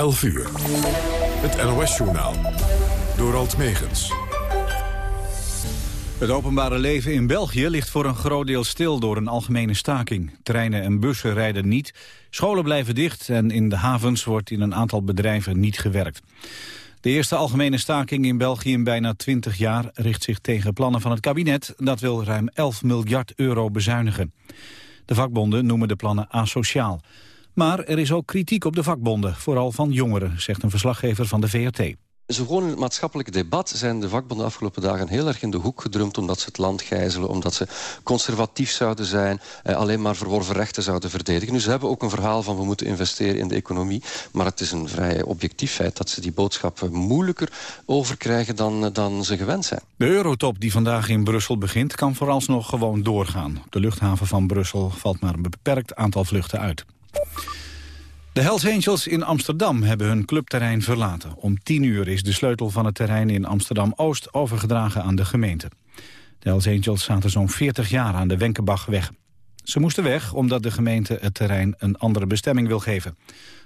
11 uur. Het NOS-journaal. Door Alt Megens. Het openbare leven in België ligt voor een groot deel stil door een algemene staking. Treinen en bussen rijden niet, scholen blijven dicht en in de havens wordt in een aantal bedrijven niet gewerkt. De eerste algemene staking in België in bijna 20 jaar richt zich tegen plannen van het kabinet. Dat wil ruim 11 miljard euro bezuinigen. De vakbonden noemen de plannen asociaal. Maar er is ook kritiek op de vakbonden, vooral van jongeren, zegt een verslaggever van de VRT. Zo gewoon in het maatschappelijke debat zijn de vakbonden de afgelopen dagen heel erg in de hoek gedrumd omdat ze het land gijzelen, omdat ze conservatief zouden zijn, eh, alleen maar verworven rechten zouden verdedigen. Nu, ze hebben ook een verhaal van we moeten investeren in de economie, maar het is een vrij objectief feit dat ze die boodschappen moeilijker overkrijgen dan, eh, dan ze gewend zijn. De eurotop die vandaag in Brussel begint kan vooralsnog gewoon doorgaan. Op de luchthaven van Brussel valt maar een beperkt aantal vluchten uit. De Hells Angels in Amsterdam hebben hun clubterrein verlaten. Om 10 uur is de sleutel van het terrein in Amsterdam-Oost overgedragen aan de gemeente. De Hells Angels zaten zo'n 40 jaar aan de Wenkebachweg. Ze moesten weg omdat de gemeente het terrein een andere bestemming wil geven.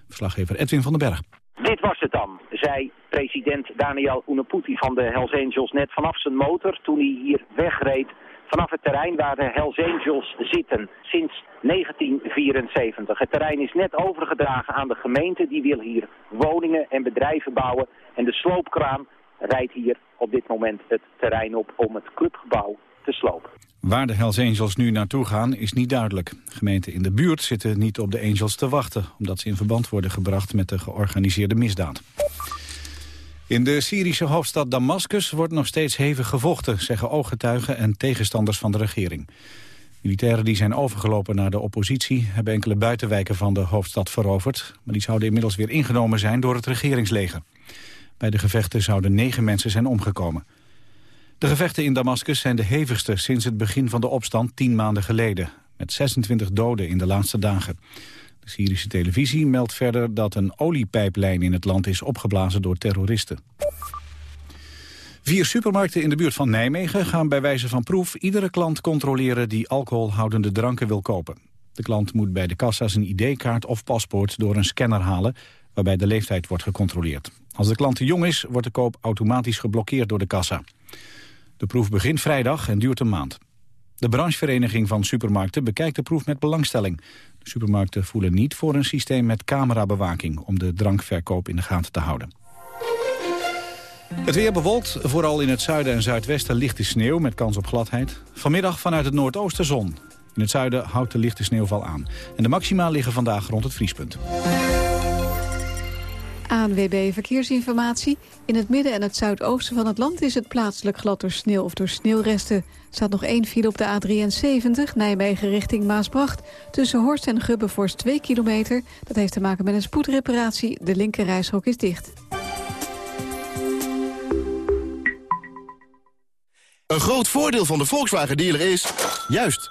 Verslaggever Edwin van den Berg. Dit was het dan, zei president Daniel Unaputi van de Hells Angels net vanaf zijn motor toen hij hier wegreed vanaf het terrein waar de Hells Angels zitten sinds 1974. Het terrein is net overgedragen aan de gemeente. Die wil hier woningen en bedrijven bouwen. En de sloopkraan rijdt hier op dit moment het terrein op om het clubgebouw te slopen. Waar de Hells Angels nu naartoe gaan is niet duidelijk. Gemeenten in de buurt zitten niet op de Angels te wachten... omdat ze in verband worden gebracht met de georganiseerde misdaad. In de Syrische hoofdstad Damascus wordt nog steeds hevig gevochten... zeggen ooggetuigen en tegenstanders van de regering. Militairen die zijn overgelopen naar de oppositie... hebben enkele buitenwijken van de hoofdstad veroverd... maar die zouden inmiddels weer ingenomen zijn door het regeringsleger. Bij de gevechten zouden negen mensen zijn omgekomen. De gevechten in Damascus zijn de hevigste sinds het begin van de opstand tien maanden geleden... met 26 doden in de laatste dagen. De Syrische televisie meldt verder dat een oliepijplijn in het land is opgeblazen door terroristen. Vier supermarkten in de buurt van Nijmegen gaan bij wijze van proef iedere klant controleren die alcoholhoudende dranken wil kopen. De klant moet bij de kassa's een ID-kaart of paspoort door een scanner halen waarbij de leeftijd wordt gecontroleerd. Als de klant te jong is, wordt de koop automatisch geblokkeerd door de kassa. De proef begint vrijdag en duurt een maand. De branchevereniging van supermarkten bekijkt de proef met belangstelling. Supermarkten voelen niet voor een systeem met camerabewaking... om de drankverkoop in de gaten te houden. Het weer bewolkt, vooral in het zuiden en zuidwesten lichte sneeuw met kans op gladheid. Vanmiddag vanuit het noordoosten zon. In het zuiden houdt de lichte sneeuwval aan. En de maxima liggen vandaag rond het vriespunt. ANWB Verkeersinformatie. In het midden en het zuidoosten van het land is het plaatselijk glad door sneeuw of door sneeuwresten. Staat nog één file op de A73, Nijmegen richting Maasbracht. Tussen Horst en Gubbevorst 2 kilometer. Dat heeft te maken met een spoedreparatie. De linkerrijstrook is dicht. Een groot voordeel van de Volkswagen dealer is... juist,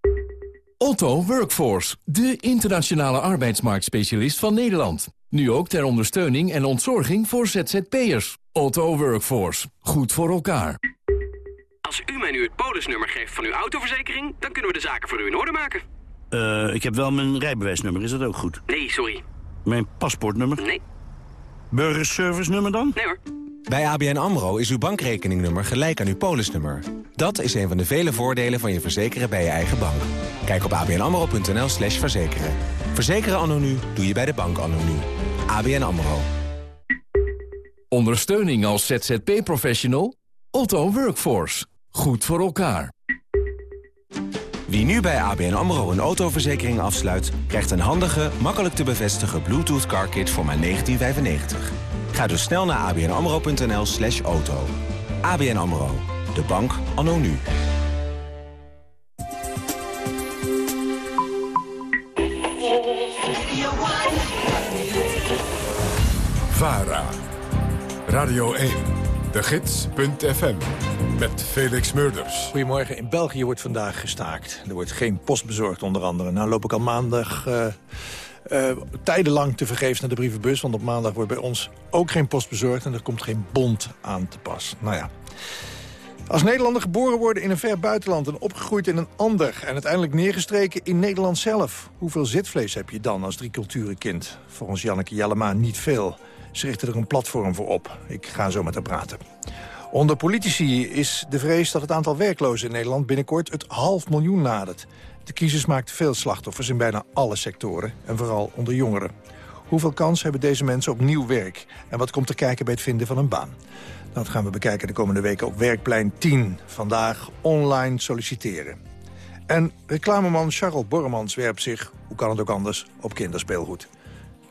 Otto Workforce, de internationale arbeidsmarktspecialist van Nederland. Nu ook ter ondersteuning en ontzorging voor ZZP'ers. Otto Workforce, goed voor elkaar. Als u mij nu het polisnummer geeft van uw autoverzekering... dan kunnen we de zaken voor u in orde maken. Uh, ik heb wel mijn rijbewijsnummer, is dat ook goed? Nee, sorry. Mijn paspoortnummer? Nee. Burgerservice nummer dan? Nee hoor. Bij ABN AMRO is uw bankrekeningnummer gelijk aan uw polisnummer. Dat is een van de vele voordelen van je verzekeren bij je eigen bank. Kijk op abnamro.nl slash verzekeren. Verzekeren anno nu doe je bij de bank anno nu. ABN AMRO. Ondersteuning als ZZP-professional? Otto Workforce. Goed voor elkaar. Wie nu bij ABN AMRO een autoverzekering afsluit... krijgt een handige, makkelijk te bevestigen Bluetooth car kit voor maar 1995. Ga dus snel naar abnamro.nl slash auto. ABN AMRO, de bank anno nu. VARA, Radio 1, De Gids.fm met Felix Murders. Goedemorgen. In België wordt vandaag gestaakt. Er wordt geen post bezorgd onder andere. Nou loop ik al maandag uh, uh, tijdenlang te vergeefs naar de brievenbus... want op maandag wordt bij ons ook geen post bezorgd... en er komt geen bond aan te pas. Nou ja... Als Nederlander geboren worden in een ver buitenland... en opgegroeid in een ander en uiteindelijk neergestreken in Nederland zelf... hoeveel zitvlees heb je dan als drie culturen kind? Volgens Janneke Jellema niet veel. Ze richten er een platform voor op. Ik ga zo met haar praten. Onder politici is de vrees dat het aantal werklozen in Nederland... binnenkort het half miljoen nadert. De crisis maakt veel slachtoffers in bijna alle sectoren. En vooral onder jongeren. Hoeveel kans hebben deze mensen op nieuw werk? En wat komt er kijken bij het vinden van een baan? Dat gaan we bekijken de komende weken op Werkplein 10. Vandaag online solliciteren. En reclameman Charles Borremans werpt zich, hoe kan het ook anders, op kinderspeelgoed.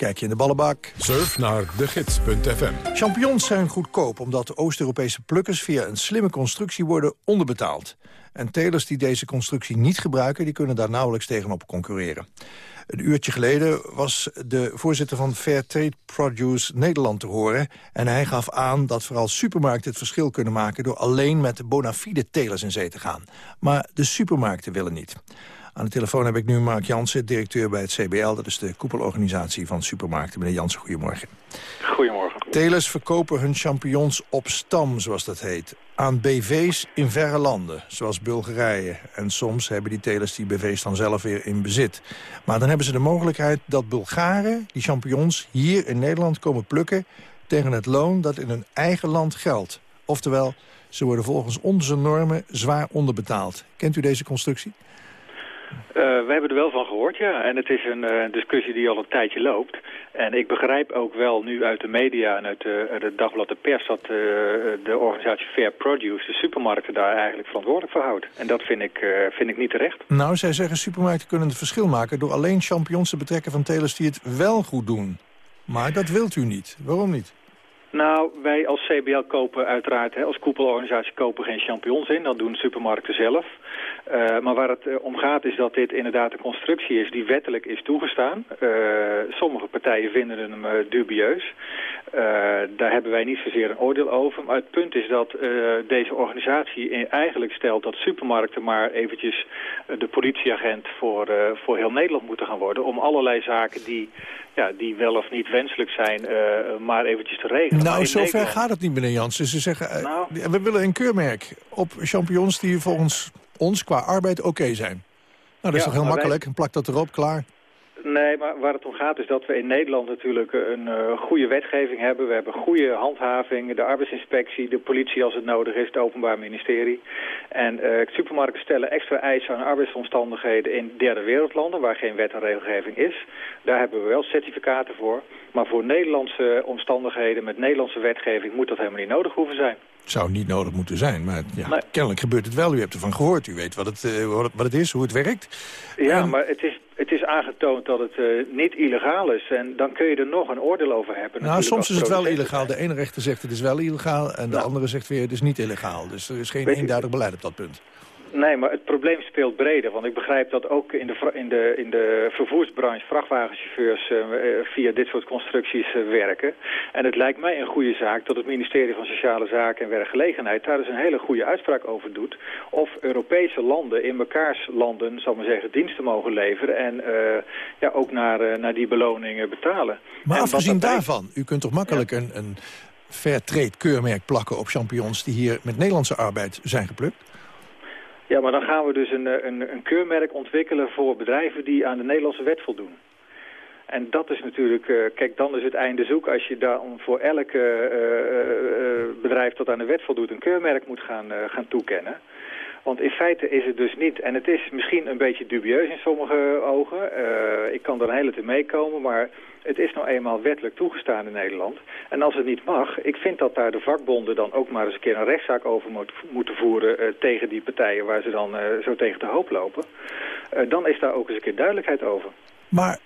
Kijk je in de ballenbak. Surf naar degids.fm. Champignons zijn goedkoop omdat de Oost-Europese plukkers via een slimme constructie worden onderbetaald. En telers die deze constructie niet gebruiken, die kunnen daar nauwelijks tegenop concurreren. Een uurtje geleden was de voorzitter van Fair Trade Produce Nederland te horen. En hij gaf aan dat vooral supermarkten het verschil kunnen maken... door alleen met bona fide telers in zee te gaan. Maar de supermarkten willen niet. Aan de telefoon heb ik nu Mark Jansen, directeur bij het CBL. Dat is de koepelorganisatie van supermarkten. Meneer Jansen, goedemorgen. Goedemorgen. Telers verkopen hun champignons op stam, zoals dat heet. Aan BV's in verre landen, zoals Bulgarije. En soms hebben die telers die BV's dan zelf weer in bezit. Maar dan hebben ze de mogelijkheid dat Bulgaren die champignons hier in Nederland komen plukken... tegen het loon dat in hun eigen land geldt. Oftewel, ze worden volgens onze normen zwaar onderbetaald. Kent u deze constructie? Uh, we hebben er wel van gehoord, ja. En het is een uh, discussie die al een tijdje loopt. En ik begrijp ook wel nu uit de media en uit de, uit het dagblad de pers... dat uh, de organisatie Fair Produce, de supermarkten, daar eigenlijk verantwoordelijk voor houdt. En dat vind ik, vind ik niet terecht. Nou, zij zeggen supermarkten kunnen het verschil maken... door alleen champignons te betrekken van telers die het wel goed doen. Maar dat wilt u niet. Waarom niet? Nou, wij als CBL kopen uiteraard, hè, als koepelorganisatie kopen geen champignons in. Dat doen supermarkten zelf. Uh, maar waar het uh, om gaat is dat dit inderdaad een constructie is die wettelijk is toegestaan. Uh, sommige partijen vinden hem dubieus. daar hebben wij niet zozeer een oordeel over. Maar het punt is dat deze organisatie eigenlijk stelt dat supermarkten maar eventjes de politieagent voor, voor heel Nederland moeten gaan worden. Om allerlei zaken die, ja, die wel of niet wenselijk zijn, maar eventjes te regelen. Nou, zover gaat het niet, meneer Jansen. Ze zeggen, nou, we willen een keurmerk op champignons die volgens ons qua arbeid oké zijn. Nou, dat is toch heel makkelijk. Wij... Plak dat erop, klaar. Nee, maar waar het om gaat is dat we in Nederland natuurlijk een uh, goede wetgeving hebben. We hebben goede handhaving, de arbeidsinspectie, de politie als het nodig is, het openbaar ministerie. En uh, supermarkten stellen extra eisen aan arbeidsomstandigheden in derde wereldlanden waar geen wet en regelgeving is. Daar hebben we wel certificaten voor. Maar voor Nederlandse omstandigheden met Nederlandse wetgeving moet dat helemaal niet nodig hoeven zijn. Het zou niet nodig moeten zijn, maar ja, kennelijk gebeurt het wel. U hebt ervan gehoord, u weet wat het, uh, wat het is, hoe het werkt. Ja, maar het is, het is aangetoond dat het uh, niet illegaal is. En dan kun je er nog een oordeel over hebben. Nou, soms is het wel illegaal. De ene rechter zegt het is wel illegaal en de nou. andere zegt weer het is niet illegaal. Dus er is geen eenduidig beleid op dat punt. Nee, maar het probleem speelt breder. Want ik begrijp dat ook in de, in de, in de vervoersbranche vrachtwagenchauffeurs uh, via dit soort constructies uh, werken. En het lijkt mij een goede zaak dat het ministerie van Sociale Zaken en Werkgelegenheid daar dus een hele goede uitspraak over doet. Of Europese landen in mekaars landen, zal maar zeggen, diensten mogen leveren. En uh, ja, ook naar, naar die beloningen betalen. Maar en afgezien daarvan, u kunt toch makkelijk ja. een, een fair trade keurmerk plakken op champignons die hier met Nederlandse arbeid zijn geplukt? Ja, maar dan gaan we dus een, een, een keurmerk ontwikkelen voor bedrijven die aan de Nederlandse wet voldoen. En dat is natuurlijk, uh, kijk, dan is het einde zoek als je dan voor elk uh, bedrijf dat aan de wet voldoet een keurmerk moet gaan, gaan toekennen. Want in feite is het dus niet, en het is misschien een beetje dubieus in sommige ogen. ik kan er een hele te meekomen, maar het is nou eenmaal wettelijk toegestaan in Nederland. En als het niet mag, ik vind dat daar de vakbonden dan ook maar eens een keer een rechtszaak over moet, moeten voeren uh, tegen die partijen waar ze dan uh, zo tegen de hoop lopen. Dan is daar ook eens een keer duidelijkheid over. Maar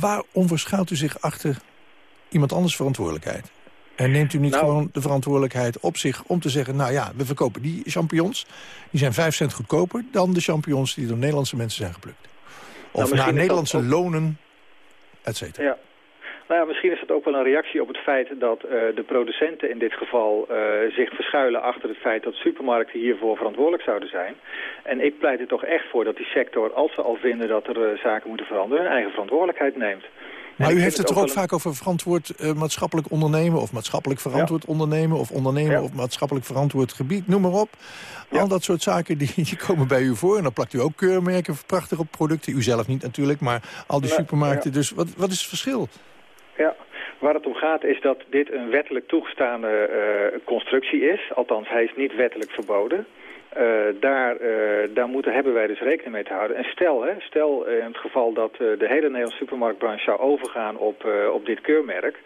waarom verschuilt u zich achter iemand anders verantwoordelijkheid? En neemt u niet nou, gewoon de verantwoordelijkheid op zich om te zeggen... nou ja, we verkopen die champignons. Die zijn 5 cent goedkoper dan de champignons die door Nederlandse mensen zijn geplukt. Of nou, naar Nederlandse lonen, et cetera. Ja. Nou ja, misschien is het ook wel een reactie op het feit dat uh, de producenten in dit geval uh, zich verschuilen achter het feit dat supermarkten hiervoor verantwoordelijk zouden zijn. En ik pleit er toch echt voor dat die sector, als ze al vinden dat er uh, zaken moeten veranderen, hun eigen verantwoordelijkheid neemt. Maar u heeft het toch ook, vaak over verantwoord uh, maatschappelijk ondernemen... of maatschappelijk verantwoord ja. ondernemen... of ondernemen ja. op maatschappelijk verantwoord gebied, noem maar op. Ja. Al dat soort zaken die, die, komen bij u voor. En dan plakt u ook keurmerken prachtig op producten. U zelf niet natuurlijk, maar al die supermarkten. Dus wat, wat is het verschil? Ja, Waar het om gaat is dat dit een wettelijk toegestaande uh, constructie is. Althans, hij is niet wettelijk verboden. Uh, daar, uh, daar moeten, hebben wij dus rekening mee te houden. En stel, hè, stel in het geval dat de hele Nederlandse supermarktbranche zou overgaan op, op dit keurmerk,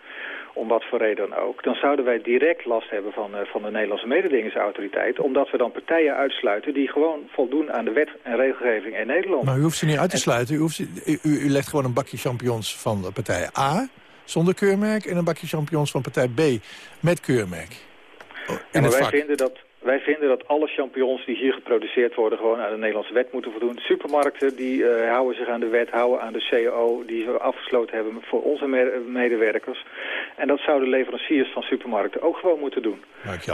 om wat voor reden dan ook, dan zouden wij direct last hebben van, van de Nederlandse mededingingsautoriteit, omdat we dan partijen uitsluiten die gewoon voldoen aan de wet en regelgeving in Nederland. Maar u hoeft ze niet uit te sluiten. U, hoeft, u, u legt gewoon een bakje champignons van de partij A zonder keurmerk en een bakje champignons van partij B met keurmerk. En wij vinden dat wij vinden dat alle champignons die hier geproduceerd worden... gewoon aan de Nederlandse wet moeten voldoen. Supermarkten die uh, houden zich aan de wet, houden aan de CAO... die we afgesloten hebben voor onze medewerkers. En dat zouden leveranciers van supermarkten ook gewoon moeten doen.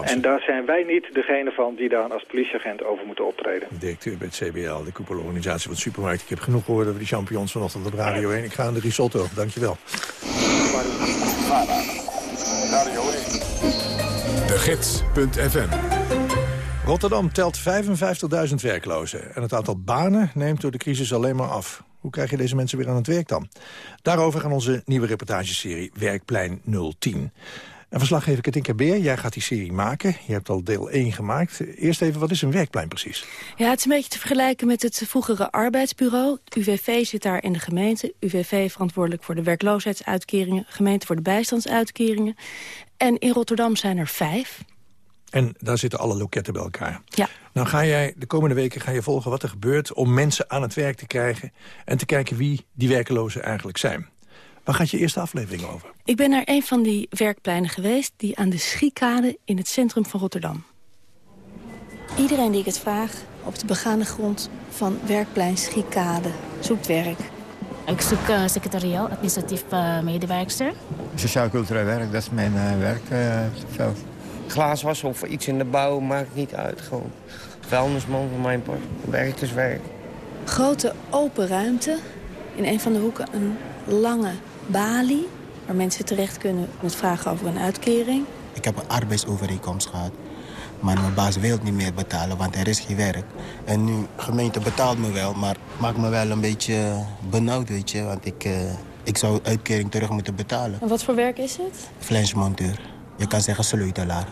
En daar zijn wij niet degene van die daar als politieagent over moeten optreden. Directeur bij het CBL, de koepelorganisatie van supermarkten. Ik heb genoeg gehoord over die champignons vanochtend op Radio 1. Ik ga aan de risotto. Dankjewel. De Gids.fm Rotterdam telt 55.000 werklozen. En het aantal banen neemt door de crisis alleen maar af. Hoe krijg je deze mensen weer aan het werk dan? Daarover gaan onze nieuwe reportageserie Werkplein 010. En verslaggever Katinka Beer, jij gaat die serie maken. Je hebt al deel 1 gemaakt. Eerst even, wat is een werkplein precies? Ja, het is een beetje te vergelijken met het vroegere arbeidsbureau. UWV zit daar in de gemeente. UWV verantwoordelijk voor de werkloosheidsuitkeringen. Gemeente voor de bijstandsuitkeringen. En in Rotterdam zijn er vijf. En daar zitten alle loketten bij elkaar. Ja. Nou ga jij de komende weken ga je volgen wat er gebeurt... om mensen aan het werk te krijgen... en te kijken wie die werkelozen eigenlijk zijn. Waar gaat je eerste aflevering over? Ik ben naar een van die werkpleinen geweest... die aan de Schiekade in het centrum van Rotterdam. Iedereen die ik het vraag op de begane grond van werkplein Schiekade zoekt werk. Ik zoek uh, secretariaal, administratief uh, medewerkster. Sociaal-cultureel werk, dat is mijn uh, werkveld. Glaaswassen of iets in de bouw, maakt niet uit. Gewoon vuilnisman van mijn part, werkerswerk. Grote open ruimte. In een van de hoeken een lange balie... waar mensen terecht kunnen met vragen over een uitkering. Ik heb een arbeidsovereenkomst gehad. Maar mijn baas wil niet meer betalen, want er is geen werk. En nu, de gemeente betaalt me wel, maar maakt me wel een beetje benauwd, weet je. Want ik, uh, ik zou uitkering terug moeten betalen. En wat voor werk is het? Flensmonteur. Je kan zeggen sleutelaar.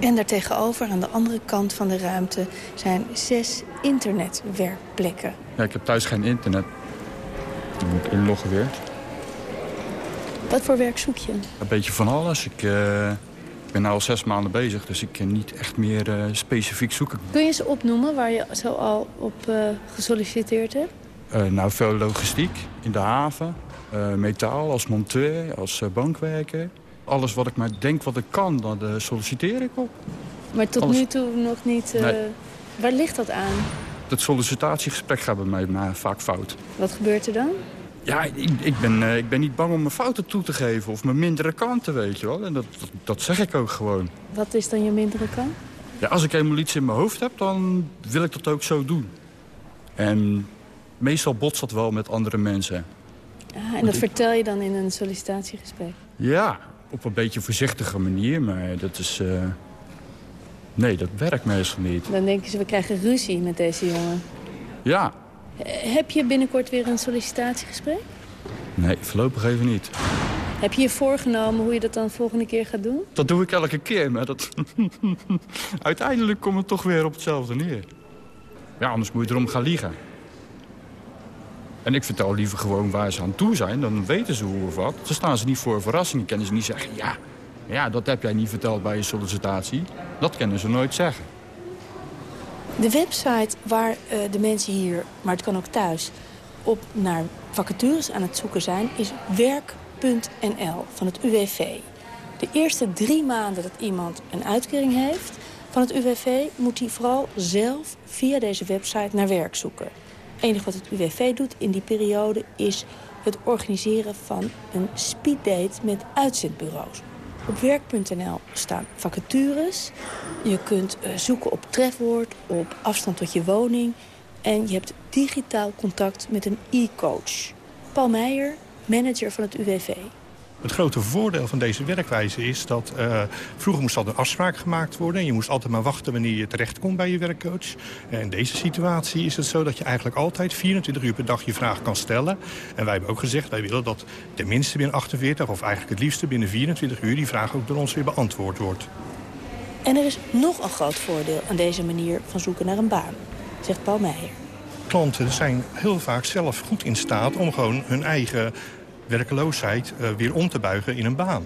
En daartegenover, aan de andere kant van de ruimte, zijn zes internetwerkplekken. Ja, ik heb thuis geen internet. Dan moet ik inloggen weer. Wat voor werk zoek je? Een beetje van alles. Ik, uh, ik ben nu al zes maanden bezig, dus ik kan niet echt meer uh, specifiek zoeken. Kun je ze opnoemen waar je zo al op uh, gesolliciteerd hebt? nou, veel logistiek in de haven. metaal als monteur, als bankwerker. Alles wat ik maar denk wat ik kan, daar solliciteer ik op. Maar tot Alles... nu toe nog niet... Nee. Waar ligt dat aan? Het sollicitatiegesprek gaat bij mij maar vaak fout. Wat gebeurt er dan? Ja, ik, ik, ben, uh, ik ben niet bang om mijn fouten toe te geven of mijn mindere kanten, weet je wel. En dat, dat, dat, zeg ik ook gewoon. Wat is dan je mindere kant? Ja, als ik helemaal iets in mijn hoofd heb, dan wil ik dat ook zo doen. En meestal botst dat wel met andere mensen. Ah, en dat ik... vertel je dan in een sollicitatiegesprek? Ja, op een beetje voorzichtige manier, maar dat is... Uh... Nee, dat werkt meestal niet. Dan denken ze, we krijgen ruzie met deze jongen. Ja, heb je binnenkort weer een sollicitatiegesprek? Nee, voorlopig even niet. Heb je je voorgenomen hoe je dat dan de volgende keer gaat doen? Dat doe ik elke keer, maar dat... uiteindelijk komt het toch weer op hetzelfde neer. Ja, anders moet je erom gaan liegen. En ik vertel liever gewoon waar ze aan toe zijn, dan weten ze hoe of wat. Dan staan ze niet voor verrassingen, kunnen ze niet zeggen... ja, ja, dat heb jij niet verteld bij je sollicitatie. Dat kunnen ze nooit zeggen. De website waar uh, de mensen hier, maar het kan ook thuis... op naar vacatures aan het zoeken zijn, is werk.nl van het UWV. De eerste drie maanden dat iemand een uitkering heeft van het UWV... moet hij vooral zelf via deze website naar werk zoeken. Enige wat het UWV doet in die periode is het organiseren van een speeddate met uitzendbureaus. Op werk.nl staan vacatures. Je kunt eh, zoeken op trefwoord, op afstand tot je woning. En je hebt digitaal contact met een e-coach. Paul Meijer, manager van het UWV. Het grote voordeel van deze werkwijze is dat uh, vroeger moest altijd een afspraak gemaakt worden. En je moest altijd maar wachten wanneer je terechtkomt bij je werkcoach. En in deze situatie is het zo dat je eigenlijk altijd 24 uur per dag je vraag kan stellen. En wij hebben ook gezegd, wij willen dat tenminste binnen 48 of eigenlijk het liefste binnen 24 uur die vraag ook door ons weer beantwoord wordt. En er is nog een groot voordeel aan deze manier van zoeken naar een baan, zegt Paul Meijer. Klanten zijn heel vaak zelf goed in staat om gewoon hun eigen werkeloosheid uh, weer om te buigen in een baan.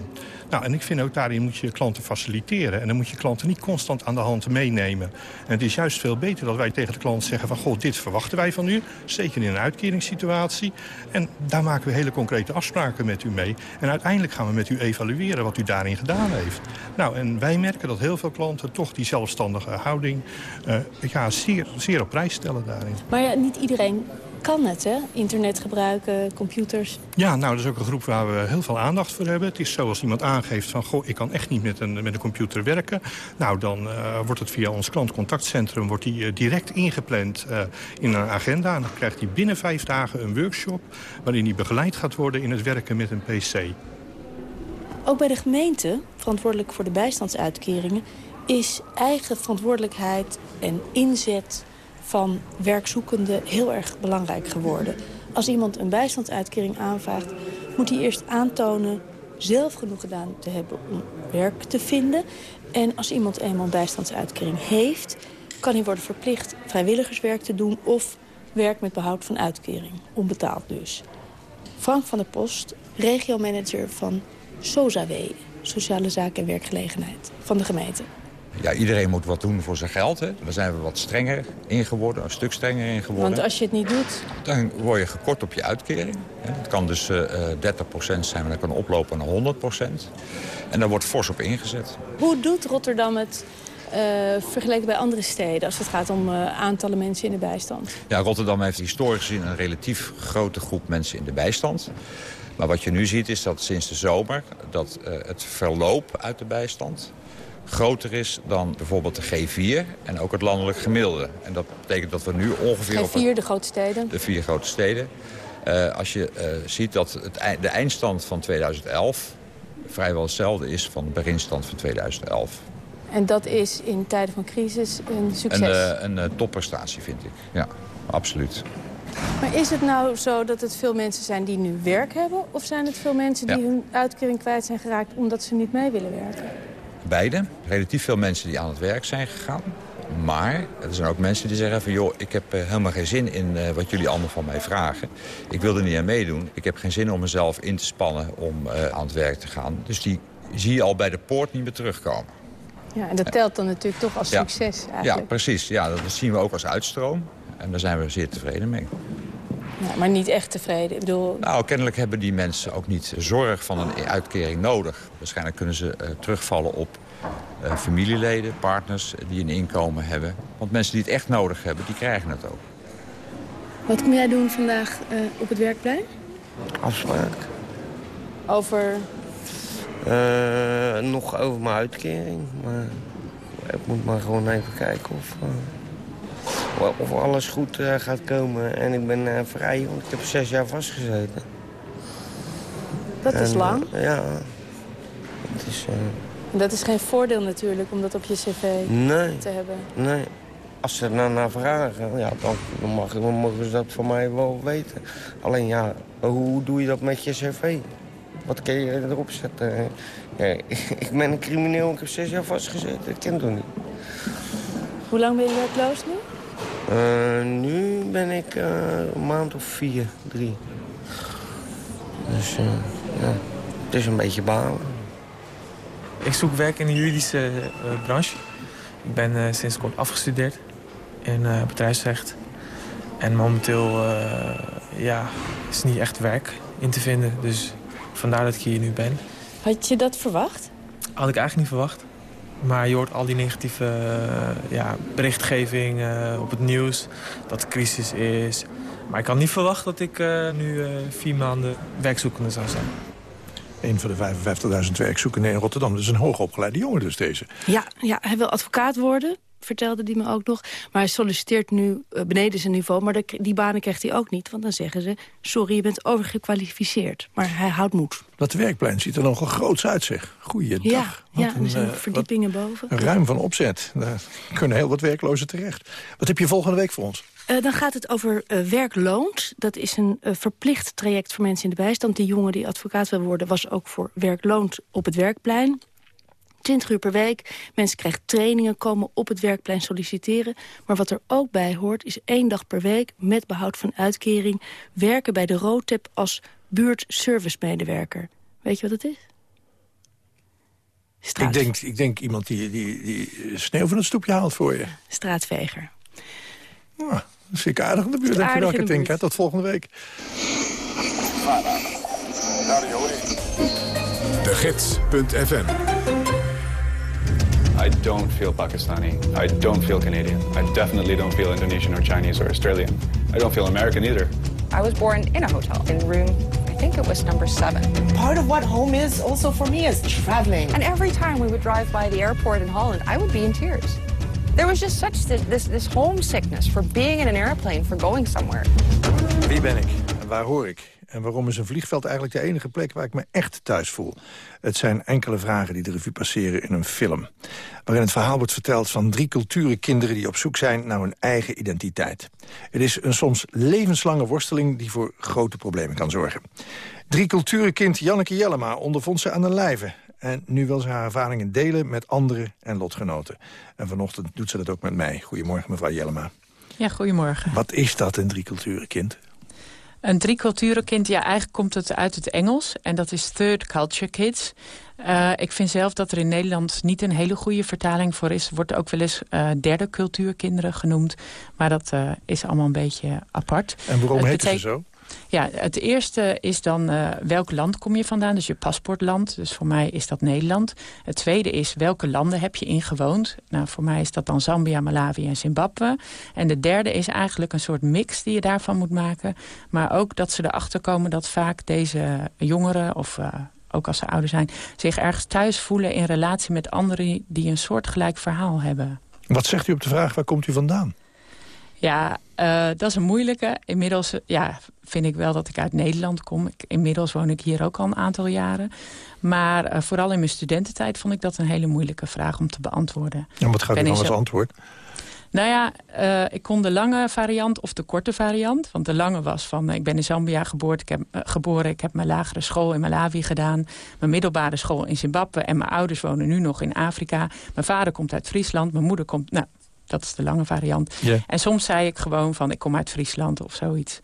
Nou, en ik vind ook daarin moet je klanten faciliteren. En dan moet je klanten niet constant aan de hand meenemen. En het is juist veel beter dat wij tegen de klant zeggen van... goh, dit verwachten wij van u, zeker in een uitkeringssituatie. En daar maken we hele concrete afspraken met u mee. En uiteindelijk gaan we met u evalueren wat u daarin gedaan heeft. Nou, en wij merken dat heel veel klanten toch die zelfstandige houding... Uh, ja, zeer, zeer op prijs stellen daarin. Maar ja, niet iedereen kan het, hè? Internet gebruiken, computers. Ja, nou, dat is ook een groep waar we heel veel aandacht voor hebben. Het is zo als iemand aangeeft van, goh, ik kan echt niet met een, met een computer werken. Nou, dan uh, wordt het via ons klantcontactcentrum wordt die, uh, direct ingepland uh, in een agenda. En dan krijgt hij binnen vijf dagen een workshop... waarin hij begeleid gaat worden in het werken met een pc. Ook bij de gemeente, verantwoordelijk voor de bijstandsuitkeringen... is eigen verantwoordelijkheid en inzet van werkzoekenden heel erg belangrijk geworden. Als iemand een bijstandsuitkering aanvraagt, moet hij eerst aantonen zelf genoeg gedaan te hebben om werk te vinden. En als iemand eenmaal een bijstandsuitkering heeft, kan hij worden verplicht vrijwilligerswerk te doen of werk met behoud van uitkering, onbetaald dus. Frank van der Post, regiomanager van SOZAW, Sociale Zaken en Werkgelegenheid van de gemeente. Ja, iedereen moet wat doen voor zijn geld. Hè. Daar zijn we wat strenger in geworden, een stuk strenger in geworden. Want als je het niet doet... Dan word je gekort op je uitkering. Het kan dus uh, 30% zijn, maar dat kan oplopen naar 100%. En daar wordt fors op ingezet. Hoe doet Rotterdam het uh, vergeleken bij andere steden... als het gaat om uh, aantallen mensen in de bijstand? Ja, Rotterdam heeft historisch gezien een relatief grote groep mensen in de bijstand. Maar wat je nu ziet is dat sinds de zomer... dat uh, het verloop uit de bijstand groter is dan bijvoorbeeld de G4 en ook het landelijk gemiddelde. En dat betekent dat we nu ongeveer... G4, de grote steden? De vier grote steden. Uh, als je uh, ziet dat het, de eindstand van 2011 vrijwel hetzelfde is van de beginstand van 2011. En dat is in tijden van crisis een succes? Een, uh, een topprestatie, vind ik. Ja, absoluut. Maar is het nou zo dat het veel mensen zijn die nu werk hebben? Of zijn het veel mensen die ja. hun uitkering kwijt zijn geraakt omdat ze niet mee willen werken? Beide. Relatief veel mensen die aan het werk zijn gegaan. Maar er zijn ook mensen die zeggen van... joh, ik heb uh, helemaal geen zin in uh, wat jullie allemaal van mij vragen. Ik wil er niet aan meedoen. Ik heb geen zin om mezelf in te spannen om uh, aan het werk te gaan. Dus die zie je al bij de poort niet meer terugkomen. Ja, en dat telt dan natuurlijk toch als ja. succes eigenlijk. Ja, precies. Ja, dat zien we ook als uitstroom. En daar zijn we zeer tevreden mee. Ja, maar niet echt tevreden. Ik bedoel... Nou, kennelijk hebben die mensen ook niet zorg van een uitkering nodig. Waarschijnlijk kunnen ze uh, terugvallen op uh, familieleden, partners die een inkomen hebben. Want mensen die het echt nodig hebben, die krijgen het ook. Wat kom jij doen vandaag uh, op het werkplein? Afspraak. Over? Uh, nog over mijn uitkering. Maar ik moet maar gewoon even kijken of, of alles goed gaat komen. En ik ben vrij, want ik heb zes jaar vastgezeten. Dat is en, lang. ja. Het is... Dat is geen voordeel natuurlijk om dat op je cv nee, te hebben. Nee. Als ze er nou naar vragen, ja, dan, dan, mag, dan mogen ze dat van mij wel weten. Alleen ja, hoe doe je dat met je cv? Wat kun je erop zetten? Ja, ik ben een crimineel, ik heb zes jaar vastgezeten. Dat kent toch niet? Hoe lang ben je werkloos nu? Uh, nu ben ik uh, een maand of vier, drie. Dus uh, ja, het is een beetje balen. Ik zoek werk in de juridische uh, branche. Ik ben uh, sinds kort afgestudeerd in uh, bedrijfsrecht. En momenteel ja, is niet echt werk in te vinden. Dus vandaar dat ik hier nu ben. Had je dat verwacht? Had ik eigenlijk niet verwacht. Maar je hoort al die negatieve ja, berichtgeving op het nieuws. Dat er crisis is. Maar ik had niet verwacht dat ik uh, nu uh, vier maanden werkzoekende zou zijn. Een van de 55.000 werkzoekenden in Rotterdam. Dat is een hoogopgeleide jongen dus deze. Ja, ja, hij wil advocaat worden vertelde die me ook nog. Maar hij solliciteert nu uh, beneden zijn niveau. Maar die banen krijgt hij ook niet. Want dan zeggen ze, sorry, je bent overgekwalificeerd. Maar hij houdt moed. Dat werkplein ziet er nogal groots uit, zeg. Goeiedag. Ja, ja er zijn uh, verdiepingen boven. Ruim van opzet. Daar kunnen heel wat werklozen terecht. Wat heb je volgende week voor ons? Uh, dan gaat het over uh, werkloont. Dat is een uh, verplicht traject voor mensen in de bijstand. Die jongen die advocaat wil worden was ook voor werkloont op het werkplein. 20 uur per week. Mensen krijgen trainingen, komen op het werkplein solliciteren. Maar wat er ook bij hoort is één dag per week... met behoud van uitkering werken bij de ROTEP als buurtservice-medewerker. Weet je wat het is? Ik denk, ik denk iemand die, die, die sneeuw van het stoepje haalt voor je. Straatveger. Ah, dat is ik aardig in de buurt. Dank je wel, Tot volgende week. De Gids.fm I don't feel Pakistani. I don't feel Canadian. I definitely don't feel Indonesian or Chinese or Australian. I don't feel American either. I was born in a hotel in room, I think it was number seven. Part of what home is also for me is traveling. And every time we would drive by the airport in Holland, I would be in tears. There was just such this, this, this homesickness for being in an airplane, for going somewhere. Wie ben ik en waar hoor ik? En waarom is een vliegveld eigenlijk de enige plek waar ik me echt thuis voel? Het zijn enkele vragen die de revue passeren in een film. Waarin het verhaal wordt verteld van drie culturenkinderen... die op zoek zijn naar hun eigen identiteit. Het is een soms levenslange worsteling die voor grote problemen kan zorgen. Drie culturenkind Janneke Jellema ondervond ze aan de lijve. En nu wil ze haar ervaringen delen met anderen en lotgenoten. En vanochtend doet ze dat ook met mij. Goedemorgen, mevrouw Jellema. Ja, goedemorgen. Wat is dat, een drie culturenkind? Een drieculturenkind, ja, eigenlijk komt het uit het Engels. En dat is Third Culture Kids. Uh, ik vind zelf dat er in Nederland niet een hele goede vertaling voor is. Er wordt ook wel eens uh, derde cultuurkinderen genoemd. Maar dat uh, is allemaal een beetje apart. En waarom heet het zo? Ja, het eerste is dan uh, welk land kom je vandaan, dus je paspoortland. Dus voor mij is dat Nederland. Het tweede is welke landen heb je ingewoond. Nou, voor mij is dat dan Zambia, Malawi en Zimbabwe. En de derde is eigenlijk een soort mix die je daarvan moet maken. Maar ook dat ze erachter komen dat vaak deze jongeren... of uh, ook als ze ouder zijn, zich ergens thuis voelen in relatie met anderen die een soortgelijk verhaal hebben. Wat zegt u op de vraag, waar komt u vandaan? Ja, uh, dat is een moeilijke. Inmiddels ja, vind ik wel dat ik uit Nederland kom. Ik, inmiddels woon ik hier ook al een aantal jaren. Maar uh, vooral in mijn studententijd vond ik dat een hele moeilijke vraag om te beantwoorden. En wat gaat u dan als antwoord? Nou ja, uh, ik kon de lange variant of de korte variant. Want de lange was van, ik ben in Zambia geboren ik, heb, uh, geboren. ik heb mijn lagere school in Malawi gedaan. Mijn middelbare school in Zimbabwe. En mijn ouders wonen nu nog in Afrika. Mijn vader komt uit Friesland. Mijn moeder komt... Nou, dat is de lange variant. Yeah. En soms zei ik gewoon van, ik kom uit Friesland of zoiets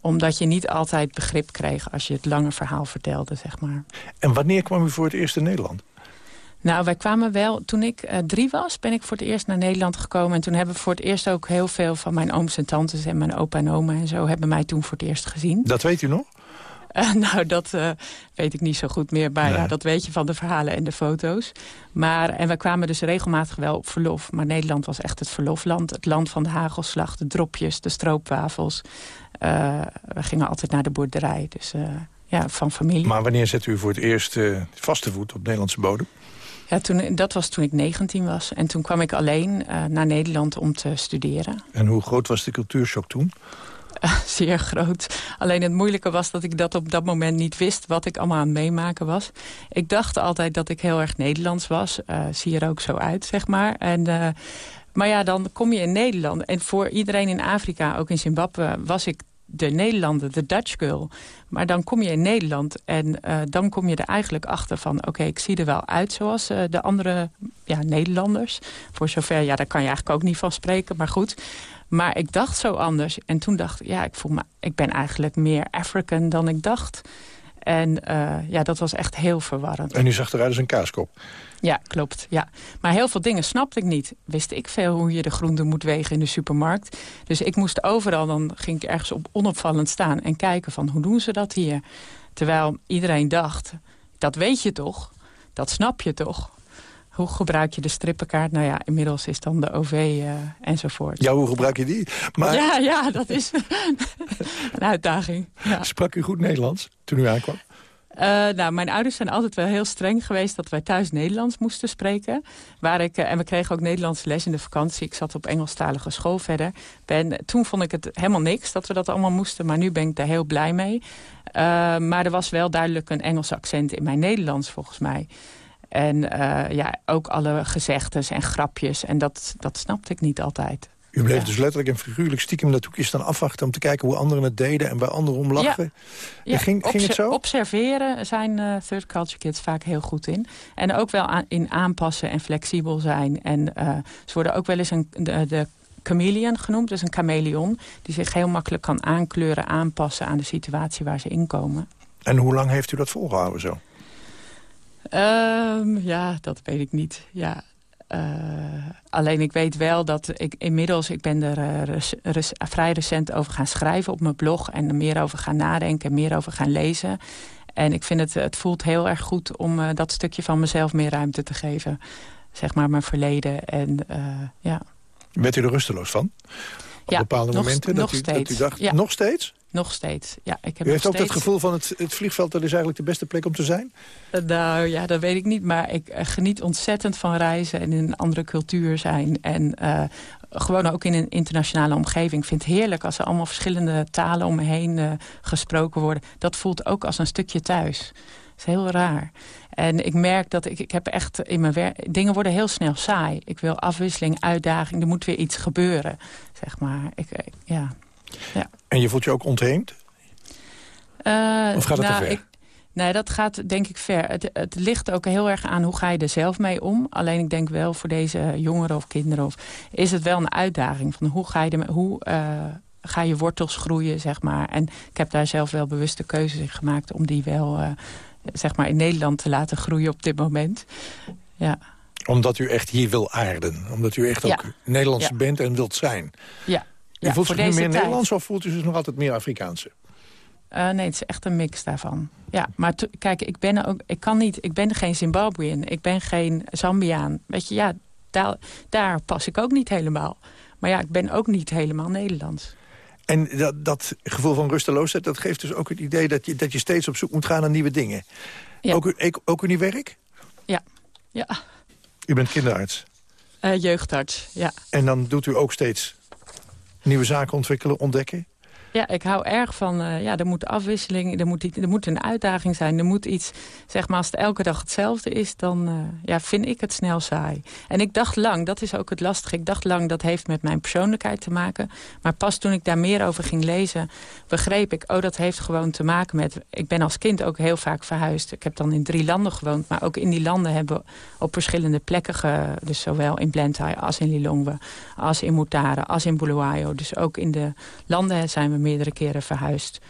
omdat je niet altijd begrip kreeg als je het lange verhaal vertelde, zeg maar. En wanneer kwam u voor het eerst in Nederland? Nou, wij kwamen wel... Toen ik uh, drie was, ben ik voor het eerst naar Nederland gekomen. En toen hebben we voor het eerst ook heel veel van mijn ooms en tantes... en mijn opa en oma en zo hebben mij toen voor het eerst gezien. Dat weet u nog? Uh, nou, dat uh, weet ik niet zo goed meer. Maar nee. ja, dat weet je van de verhalen en de foto's. Maar, en we kwamen dus regelmatig wel op verlof. Maar Nederland was echt het verlofland. Het land van de hagelslag, de dropjes, de stroopwafels. Uh, we gingen altijd naar de boerderij. Dus ja, van familie. Maar wanneer zette u voor het eerst vaste voet op Nederlandse bodem? Ja, toen, dat was toen ik 19 was. En toen kwam ik alleen naar Nederland om te studeren. En hoe groot was de cultuurshock toen? zeer groot. Alleen het moeilijke was dat ik dat op dat moment niet wist... wat ik allemaal aan het meemaken was. Ik dacht altijd dat ik heel erg Nederlands was. Uh, zie er ook zo uit, zeg maar. En, uh, maar ja, dan kom je in Nederland. En voor iedereen in Afrika, ook in Zimbabwe... was ik de Nederlander, de Dutch girl. Maar dan kom je in Nederland en dan kom je er eigenlijk achter van... oké, ik zie er wel uit zoals de andere ja, Nederlanders. Voor zover, ja, daar kan je eigenlijk ook niet van spreken, maar goed... Maar ik dacht zo anders. En toen dacht ik, ja, ik voel me, ik ben eigenlijk meer African dan ik dacht. En uh, ja, dat was echt heel verwarrend. En u zag eruit als een kaaskop? Ja, klopt. Ja. Maar heel veel dingen snapte ik niet. Wist ik veel hoe je de groenten moet wegen in de supermarkt. Dus ik moest overal, dan ging ik ergens op onopvallend staan... en kijken van, hoe doen ze dat hier? Terwijl iedereen dacht, dat weet je toch? Dat snap je toch? Hoe gebruik je de strippenkaart? Nou ja, inmiddels is dan de OV uh, enzovoort. Ja, hoe gebruik je die? Maar... Ja, ja, dat is een uitdaging. Ja. Sprak u goed Nederlands toen u aankwam? Uh, nou, mijn ouders zijn altijd wel heel streng geweest dat wij thuis Nederlands moesten spreken. Waar ik, uh, en we kregen ook Nederlandse les in de vakantie. Ik zat op Engelstalige school verder. Ben, toen vond ik het helemaal niks dat we dat allemaal moesten. Maar nu ben ik daar heel blij mee. Uh, maar er was wel duidelijk een Engels accent in mijn Nederlands volgens mij. En ja, ook alle gezegdes en grapjes. En dat, dat snapte ik niet altijd. U bleef dus letterlijk en figuurlijk stiekem dat hoekje staan afwachten... om te kijken hoe anderen het deden en bij anderen om lachen. Ja. ja. Ging, ging het zo? Observeren zijn uh, third culture kids vaak heel goed in. En ook wel aan, in aanpassen en flexibel zijn. En uh, ze worden ook wel eens een, de, de chameleon genoemd, dus een chameleon... die zich heel makkelijk kan aankleuren, aanpassen aan de situatie waar ze in komen. En hoe lang heeft u dat volgehouden zo? Um, ja, dat weet ik niet. Ja, uh, alleen ik weet wel dat ik inmiddels, ik ben er uh, res, res, vrij recent over gaan schrijven op mijn blog. En er meer over gaan nadenken en meer over gaan lezen. En ik vind het, het voelt heel erg goed om uh, dat stukje van mezelf meer ruimte te geven. Zeg maar mijn verleden. En, ja. Bent u er rusteloos van? Op ja, bepaalde nog, momenten? Nog dat, u, steeds. dat u dacht, ja. nog steeds? Nog steeds, ja. Ik heb U heeft ook steeds... dat gevoel van het, het vliegveld... dat is eigenlijk de beste plek om te zijn? Uh, nou ja, dat weet ik niet. Maar ik uh, geniet ontzettend van reizen en in een andere cultuur zijn. En uh, gewoon ook in een internationale omgeving. Ik vind het heerlijk als er allemaal verschillende talen om me heen gesproken worden. Dat voelt ook als een stukje thuis. Dat is heel raar. En ik merk dat ik, ik heb echt in mijn werk... Dingen worden heel snel saai. Ik wil afwisseling, uitdaging. Er moet weer iets gebeuren, zeg maar. Ik, ik ja... Ja. En je voelt je ook ontheemd? Uh, of gaat het nou, te ver? Ik, nee, dat gaat denk ik ver. Het, het ligt ook heel erg aan hoe ga je er zelf mee om. Alleen ik denk wel voor deze jongeren of kinderen... Of, is het wel een uitdaging. Van hoe ga je, er, hoe, uh, ga je wortels groeien, zeg maar. En ik heb daar zelf wel bewuste keuzes in gemaakt... om die wel uh, zeg maar in Nederland te laten groeien op dit moment. Ja. Omdat u echt hier wil aarden. Omdat u echt ook. Nederlands ja. bent en wilt zijn. Ja. Ja, voelt zich nu meer tijd. Nederlands of voelt u zich nog altijd meer Afrikaanse? Uh, nee, het is echt een mix daarvan. Ja, maar kijk, ik ben ook, ik kan niet, ik ben geen Zimbabwean, ik ben geen Zambiaan. Weet je, ja, daar, daar pas ik ook niet helemaal. Maar ja, ik ben ook niet helemaal Nederlands. En dat, dat gevoel van rusteloosheid, dat geeft dus ook het idee dat je, dat je steeds op zoek moet gaan naar nieuwe dingen. Ja. Ook, ook, ook in uw werk? Ja, ja. U bent kinderarts. Uh, jeugdarts, ja. En dan doet u ook steeds nieuwe zaken ontwikkelen, ontdekken? Ja, ik hou erg van, uh, ja, er moet afwisseling, er moet, er moet een uitdaging zijn. Er moet iets, zeg maar, als het elke dag hetzelfde is, dan uh, ja, vind ik het snel saai. En ik dacht lang, dat is ook het lastige, ik dacht lang, dat heeft met mijn persoonlijkheid te maken. Maar pas toen ik daar meer over ging lezen, begreep ik, oh, dat heeft gewoon te maken met... Ik ben als kind ook heel vaak verhuisd. Ik heb dan in drie landen gewoond, maar ook in die landen hebben op verschillende plekken, ge, dus zowel in Blantyre als in Lilongwe, als in Mutare, als in Bulawayo. Dus ook in de landen zijn we meerdere keren verhuisd.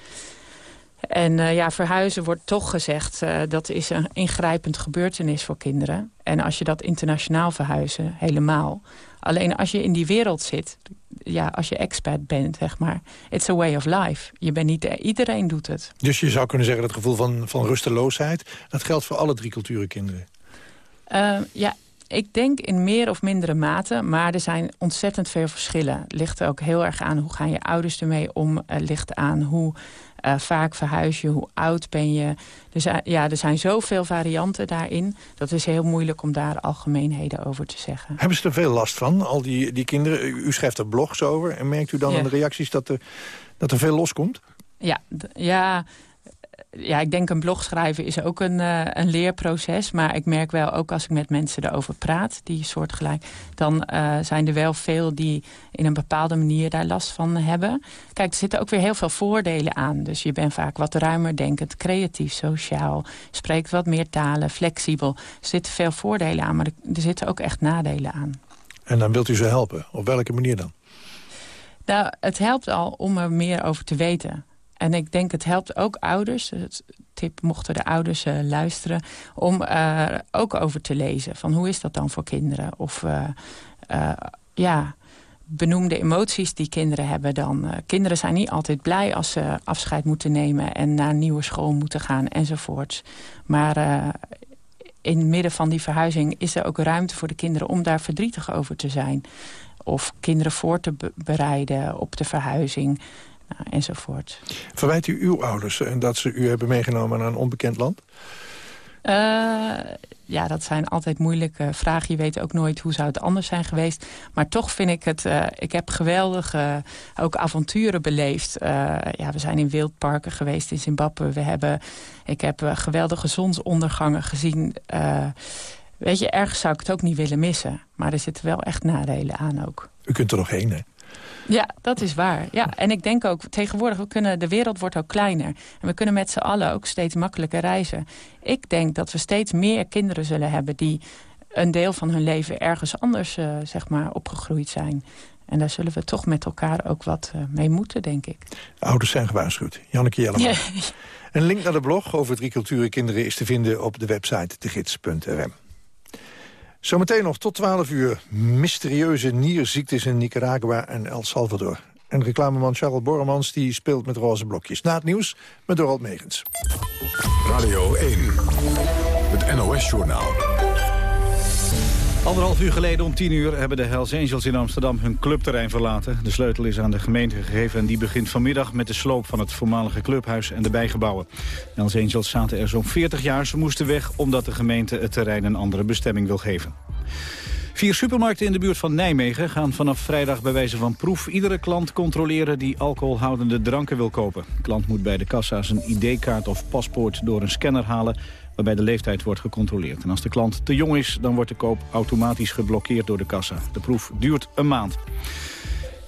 En uh, ja, verhuizen wordt toch gezegd... Uh, dat is een ingrijpend gebeurtenis voor kinderen. En als je dat internationaal verhuizen, helemaal. Alleen als je in die wereld zit... ja, als je expat bent, zeg maar... it's a way of life. Je bent niet, iedereen doet het. Dus je zou kunnen zeggen dat gevoel van, van rusteloosheid... dat geldt voor alle drie culturenkinderen? Uh, ja, ik denk in meer of mindere mate, maar er zijn ontzettend veel verschillen. Ligt ook heel erg aan hoe gaan je ouders ermee om. Het ligt aan hoe uh, vaak verhuis je, hoe oud ben je. Er zijn, ja, er zijn zoveel varianten daarin. Dat is heel moeilijk om daar algemeenheden over te zeggen. Hebben ze er veel last van, al die, die kinderen? U schrijft er blogs over en merkt u dan Ja. aan de reacties dat er, dat er veel loskomt? Ja, ja, ja, ik denk een blog schrijven is ook een, uh, een leerproces. Maar ik merk wel, ook als ik met mensen erover praat, die soortgelijk... dan uh, zijn er wel veel die in een bepaalde manier daar last van hebben. Kijk, er zitten ook weer heel veel voordelen aan. Dus je bent vaak wat ruimer denkend, creatief, sociaal. Spreekt wat meer talen, flexibel. Er zitten veel voordelen aan, maar er, er zitten ook echt nadelen aan. En dan wilt u ze helpen. Op welke manier dan? Nou, het helpt al om er meer over te weten. En ik denk het helpt ook ouders, het tip mochten de ouders uh, luisteren... om uh, ook over te lezen. Van hoe is dat dan voor kinderen? Of uh, ja, benoem de emoties die kinderen hebben dan. kinderen zijn niet altijd blij als ze afscheid moeten nemen... en naar een nieuwe school moeten gaan enzovoorts. Maar in het midden van die verhuizing is er ook ruimte voor de kinderen om daar verdrietig over te zijn. Of kinderen voor te bereiden op de verhuizing nou, enzovoort. Verwijt u uw ouders en dat ze u hebben meegenomen naar een onbekend land? Uh, ja, dat zijn altijd moeilijke vragen. Je weet ook nooit hoe zou het anders zijn geweest. Maar toch vind ik het... Uh, ik heb geweldige ook avonturen beleefd. Uh, ja, we zijn in wildparken geweest in Zimbabwe. We hebben, ik heb geweldige zonsondergangen gezien. weet je, ergens zou ik het ook niet willen missen. Maar er zitten wel echt nadelen aan ook. U kunt er nog heen, hè? Ja, dat is waar. Ja, en ik denk ook, tegenwoordig, we kunnen, de wereld wordt ook kleiner. En we kunnen met z'n allen ook steeds makkelijker reizen. Ik denk dat we steeds meer kinderen zullen hebben... die een deel van hun leven ergens anders uh, zeg maar, opgegroeid zijn. En daar zullen we toch met elkaar ook wat uh, mee moeten, denk ik. ouders zijn gewaarschuwd. Janneke Jellema. Een link naar de blog over drie culturen kinderen... is te vinden op de website degids.rm. Zometeen nog tot 12 uur. Mysterieuze nierziektes in Nicaragua en El Salvador. En reclameman Charles Borremans die speelt met roze blokjes. Na het nieuws met Dorald Megens. Radio 1, het NOS-journaal. Anderhalf uur geleden om tien uur hebben de Hells Angels in Amsterdam hun clubterrein verlaten. De sleutel is aan de gemeente gegeven en die begint vanmiddag met de sloop van het voormalige clubhuis en de bijgebouwen. De Hells Angels zaten er zo'n 40 jaar. Ze moesten weg omdat de gemeente het terrein een andere bestemming wil geven. Vier supermarkten in de buurt van Nijmegen gaan vanaf vrijdag bij wijze van proef iedere klant controleren die alcoholhoudende dranken wil kopen. De klant moet bij de kassa zijn ID-kaart of paspoort door een scanner halen waarbij de leeftijd wordt gecontroleerd. En als de klant te jong is, dan wordt de koop automatisch geblokkeerd door de kassa. De proef duurt een maand.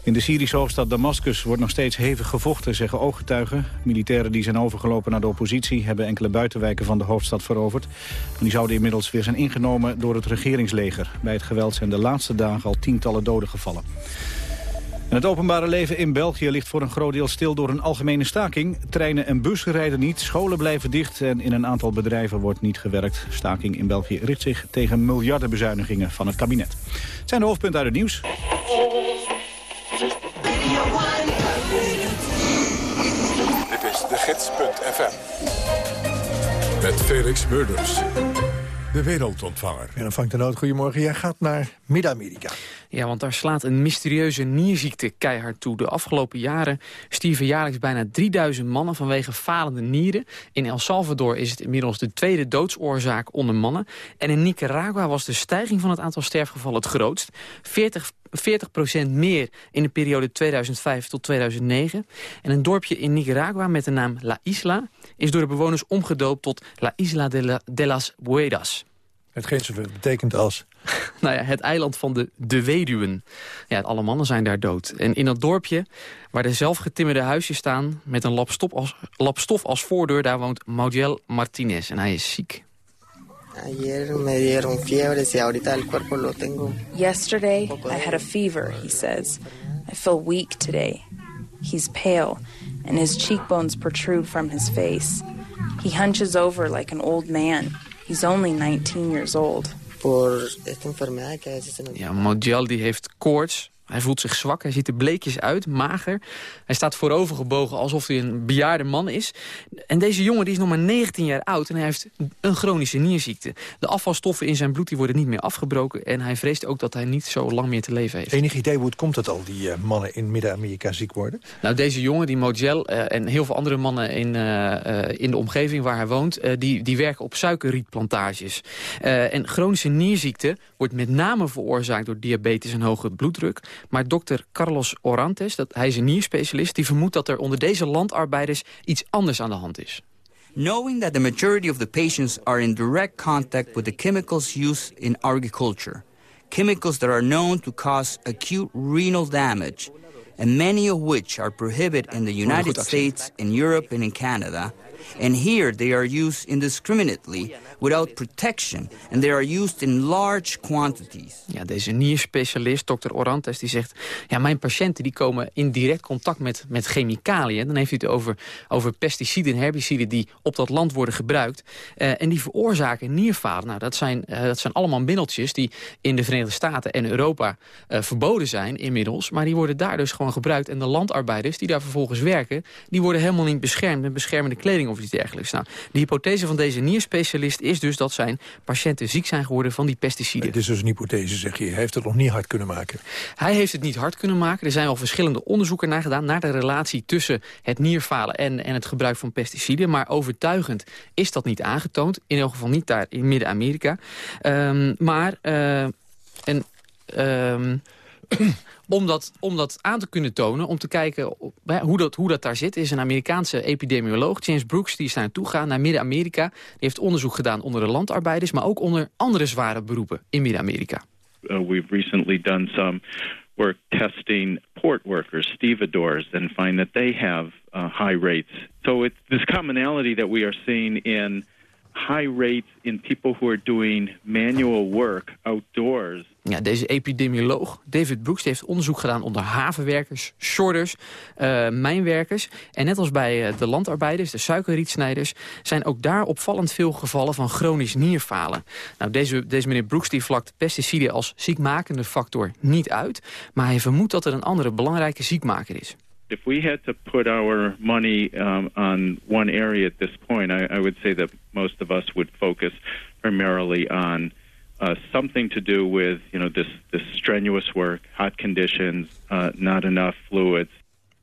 In de Syrische hoofdstad Damascus wordt nog steeds hevig gevochten, zeggen ooggetuigen. Militairen die zijn overgelopen naar de oppositie hebben enkele buitenwijken van de hoofdstad veroverd. En die zouden inmiddels weer zijn ingenomen door het regeringsleger. Bij het geweld zijn de laatste dagen al tientallen doden gevallen het openbare leven in België ligt voor een groot deel stil door een algemene staking. Treinen en bussen rijden niet, scholen blijven dicht en in een aantal bedrijven wordt niet gewerkt. Staking in België richt zich tegen miljardenbezuinigingen van het kabinet. Het zijn de hoofdpunten uit het nieuws. Dit is de gids.fm. Met Felix Murders de wereldontvanger. En dan vangt de nood. Goedemorgen. Jij gaat naar Midden-Amerika. Ja, want daar slaat een mysterieuze nierziekte keihard toe. De afgelopen jaren stierven jaarlijks bijna 3000 mannen vanwege falende nieren. In El Salvador is het inmiddels de tweede doodsoorzaak onder mannen. En in Nicaragua was de stijging van het aantal sterfgevallen het grootst. 40 40% meer in de periode 2005 tot 2009. En een dorpje in Nicaragua met de naam La Isla... is door de bewoners omgedoopt tot La Isla de, de las Buedas. Hetgeen zoveel betekent als... nou ja, het eiland van de, de weduwen. Ja, alle mannen zijn daar dood. En in dat dorpje, waar de zelfgetimmerde huisjes staan... met een lap, als, lap stof als voordeur, daar woont Maudiel Martinez. En hij is ziek. Yesterday, I had a fever, he says. I feel weak today. He's pale, and his cheekbones protrude from his face. He hunches over like an old man. He's only 19 years old. Ja, Modial die heeft koorts, hij voelt zich zwak, hij ziet er bleekjes uit, mager. Hij staat voorovergebogen alsof hij een bejaarde man is. En deze jongen die is nog maar 19 jaar oud en hij heeft een chronische nierziekte. De afvalstoffen in zijn bloed die worden niet meer afgebroken... en hij vreest ook dat hij niet zo lang meer te leven heeft. Enig idee hoe het komt dat al die uh, mannen in Midden-Amerika ziek worden? Nou, deze jongen, die Mojel uh, en heel veel andere mannen in, uh, in de omgeving waar hij woont... die, die werken op suikerrietplantages. en chronische nierziekte wordt met name veroorzaakt door diabetes en hoge bloeddruk... Maar dokter Carlos Orantes, dat, hij is een nierspecialist... die vermoedt dat er onder deze landarbeiders iets anders aan de hand is. Knowing that the majority of the patients are in direct contact with the chemicals used in agriculture, chemicals that are known to cause acute renal damage, and many of which are prohibited in the United States, in Europe, and in Canada, and here they are used indiscriminately without protection and they are used in large quantities. Ja, deze nierspecialist, dokter Orantes, die zegt... ja, mijn patiënten die komen in direct contact met, met chemicaliën. Dan heeft u het over, over pesticiden en herbiciden die op dat land worden gebruikt. Uh, en die veroorzaken nierfalen. Nou, dat zijn, uh, dat zijn allemaal middeltjes die in de Verenigde Staten en Europa uh, verboden zijn inmiddels. Maar die worden daar dus gewoon gebruikt. En de landarbeiders die daar vervolgens werken, die worden helemaal niet beschermd met beschermende kleding of iets dergelijks. Nou, de hypothese van deze nierspecialist is dus dat zijn patiënten ziek zijn geworden van die pesticiden. Het is dus een hypothese, zeg je. Hij heeft het nog niet hard kunnen maken. Hij heeft het niet hard kunnen maken. Er zijn al verschillende onderzoeken naar gedaan... naar de relatie tussen het nierfalen en, en het gebruik van pesticiden. Maar overtuigend is dat niet aangetoond. In elk geval niet daar in Midden-Amerika. Um, maar... Uh, en, um, om, dat, om dat aan te kunnen tonen, om te kijken hoe dat, hoe dat daar zit... is een Amerikaanse epidemioloog, James Brooks, die is daar naartoe gegaan... naar Midden-Amerika. Die heeft onderzoek gedaan onder de landarbeiders... maar ook onder andere zware beroepen in Midden-Amerika. Uh, we've recently done some work testing port workers, stevedores, and find that they have uh, high rates. So it's this commonality that we are seeing in high rates in people who are doing manual work outdoors. Ja, deze epidemioloog, David Brooks, heeft onderzoek gedaan onder havenwerkers, shorters, uh, mijnwerkers. En net als bij uh, de landarbeiders, de suikerrietsnijders, zijn ook daar opvallend veel gevallen van chronisch nierfalen. Nou, deze, deze meneer Brooks die vlakt pesticiden als ziekmakende factor niet uit, maar hij vermoedt dat er een andere belangrijke ziekmaker is. If we had to put our money um, on one area at this point, I, I would say that most of us would focus primarily on uh, something to do with you know this this strenuous work, hot conditions, uh, not enough fluids,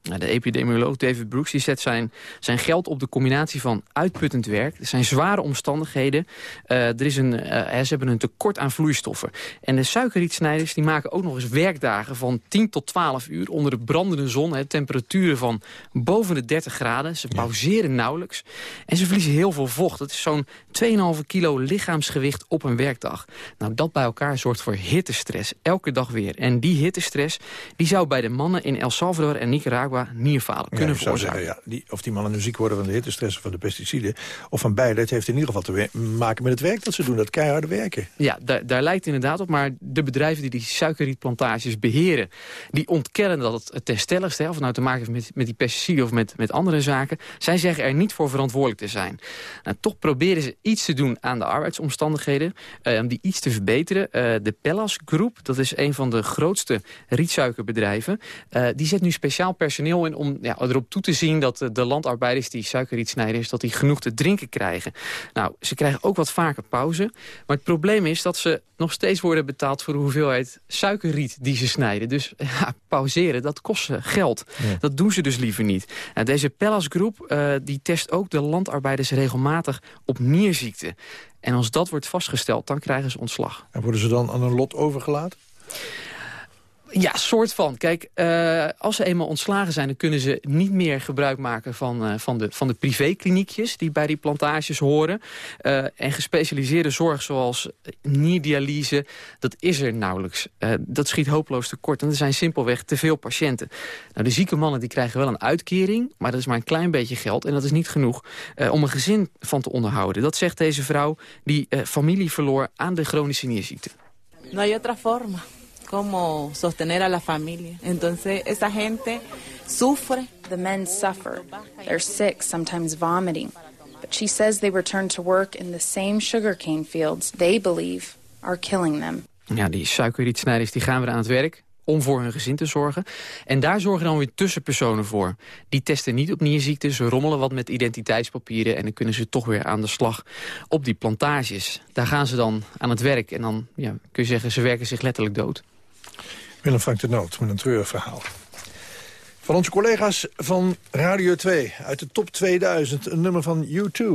de epidemioloog David Brooks die zet zijn, zijn geld op de combinatie van uitputtend werk. Er zijn zware omstandigheden. Uh, er is een, uh, ze hebben een tekort aan vloeistoffen. En de suikerrietsnijders die maken ook nog eens werkdagen van 10 tot 12 uur... onder de brandende zon, hè, temperaturen van boven de 30 graden. Ze pauzeren nauwelijks. En ze verliezen heel veel vocht. Dat is zo'n 2,5 kilo lichaamsgewicht op een werkdag. Nou, dat bij elkaar zorgt voor hittestress. Elke dag weer. En die hittestress die zou bij de mannen in El Salvador en Nicaragua nierfalen kunnen veroorzaken. Zeggen, ja, die, of die mannen nu ziek worden van de hittestress of van de pesticiden... of van beide, het heeft in ieder geval te maken met het werk dat ze doen. Dat keiharde werken. Ja, daar, lijkt inderdaad op. Maar de bedrijven die die suikerrietplantages beheren... die ontkennen dat het ten stelligste... of het nou te maken heeft met, met die pesticiden of met, met andere zaken... zij zeggen er niet voor verantwoordelijk te zijn. Nou, toch proberen ze iets te doen aan de arbeidsomstandigheden... Uh, om die iets te verbeteren. Uh, de Pellas Groep, dat is een van de grootste rietsuikerbedrijven... Uh, die zet nu speciaal personeel in om ja, erop toe te zien dat de landarbeiders die suikerrietsnijders dat die genoeg te drinken krijgen. Nou, ze krijgen ook wat vaker pauze. Maar het probleem is dat ze nog steeds worden betaald voor de hoeveelheid suikerriet die ze snijden. Dus ja, pauzeren, dat kost geld. Dat doen ze dus liever niet. Nou, deze Pellasgroep uh, die test ook de landarbeiders regelmatig op nierziekte. En als dat wordt vastgesteld, dan krijgen ze ontslag. En worden ze dan aan hun lot overgelaten? Ja, soort van. Kijk, uh, als ze eenmaal ontslagen zijn... dan kunnen ze niet meer gebruik maken van, uh, van de, van de privékliniekjes... die bij die plantages horen. Uh, en gespecialiseerde zorg zoals nierdialyse, dat is er nauwelijks. dat schiet hopeloos tekort. En er zijn simpelweg te veel patiënten. Nou, de zieke mannen die krijgen wel een uitkering... maar dat is maar een klein beetje geld. En dat is niet genoeg om een gezin van te onderhouden. Dat zegt deze vrouw die familie verloor aan de chronische nierziekte. No hay otra como sostener a la familia. Entonces, esa gente sufre. The men suffer. They're sick, sometimes vomiting. But she says they return to work in the same sugarcane fields they believe are killing them. Ja, die suikerrietsnijders die gaan weer aan het werk om voor hun gezin te zorgen. En daar zorgen dan weer tussenpersonen voor. Die testen niet op nierziekten, ze rommelen wat met identiteitspapieren... en dan kunnen ze toch weer aan de slag op die plantages. Daar gaan ze dan aan het werk en dan ja, kun je zeggen... ze werken zich letterlijk dood. Willem Frank de Noot met een treurverhaal. Van onze collega's van Radio 2 uit de top 2000, een nummer van U2.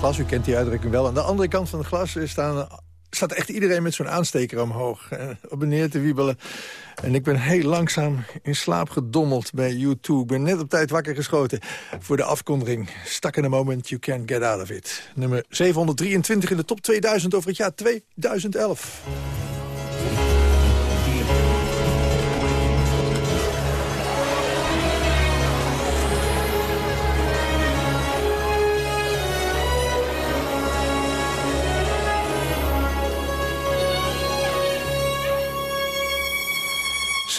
Glas, u kent die uitdrukking wel. Aan de andere kant van het glas staan, staat echt iedereen met zo'n aansteker omhoog. Eh, op en neer te wiebelen. En ik ben heel langzaam in slaap gedommeld bij U2. Ik ben net op tijd wakker geschoten voor de afkondiging. Stuck in a moment, you can't get out of it. Nummer 723 in de top 2000 over het jaar 2011.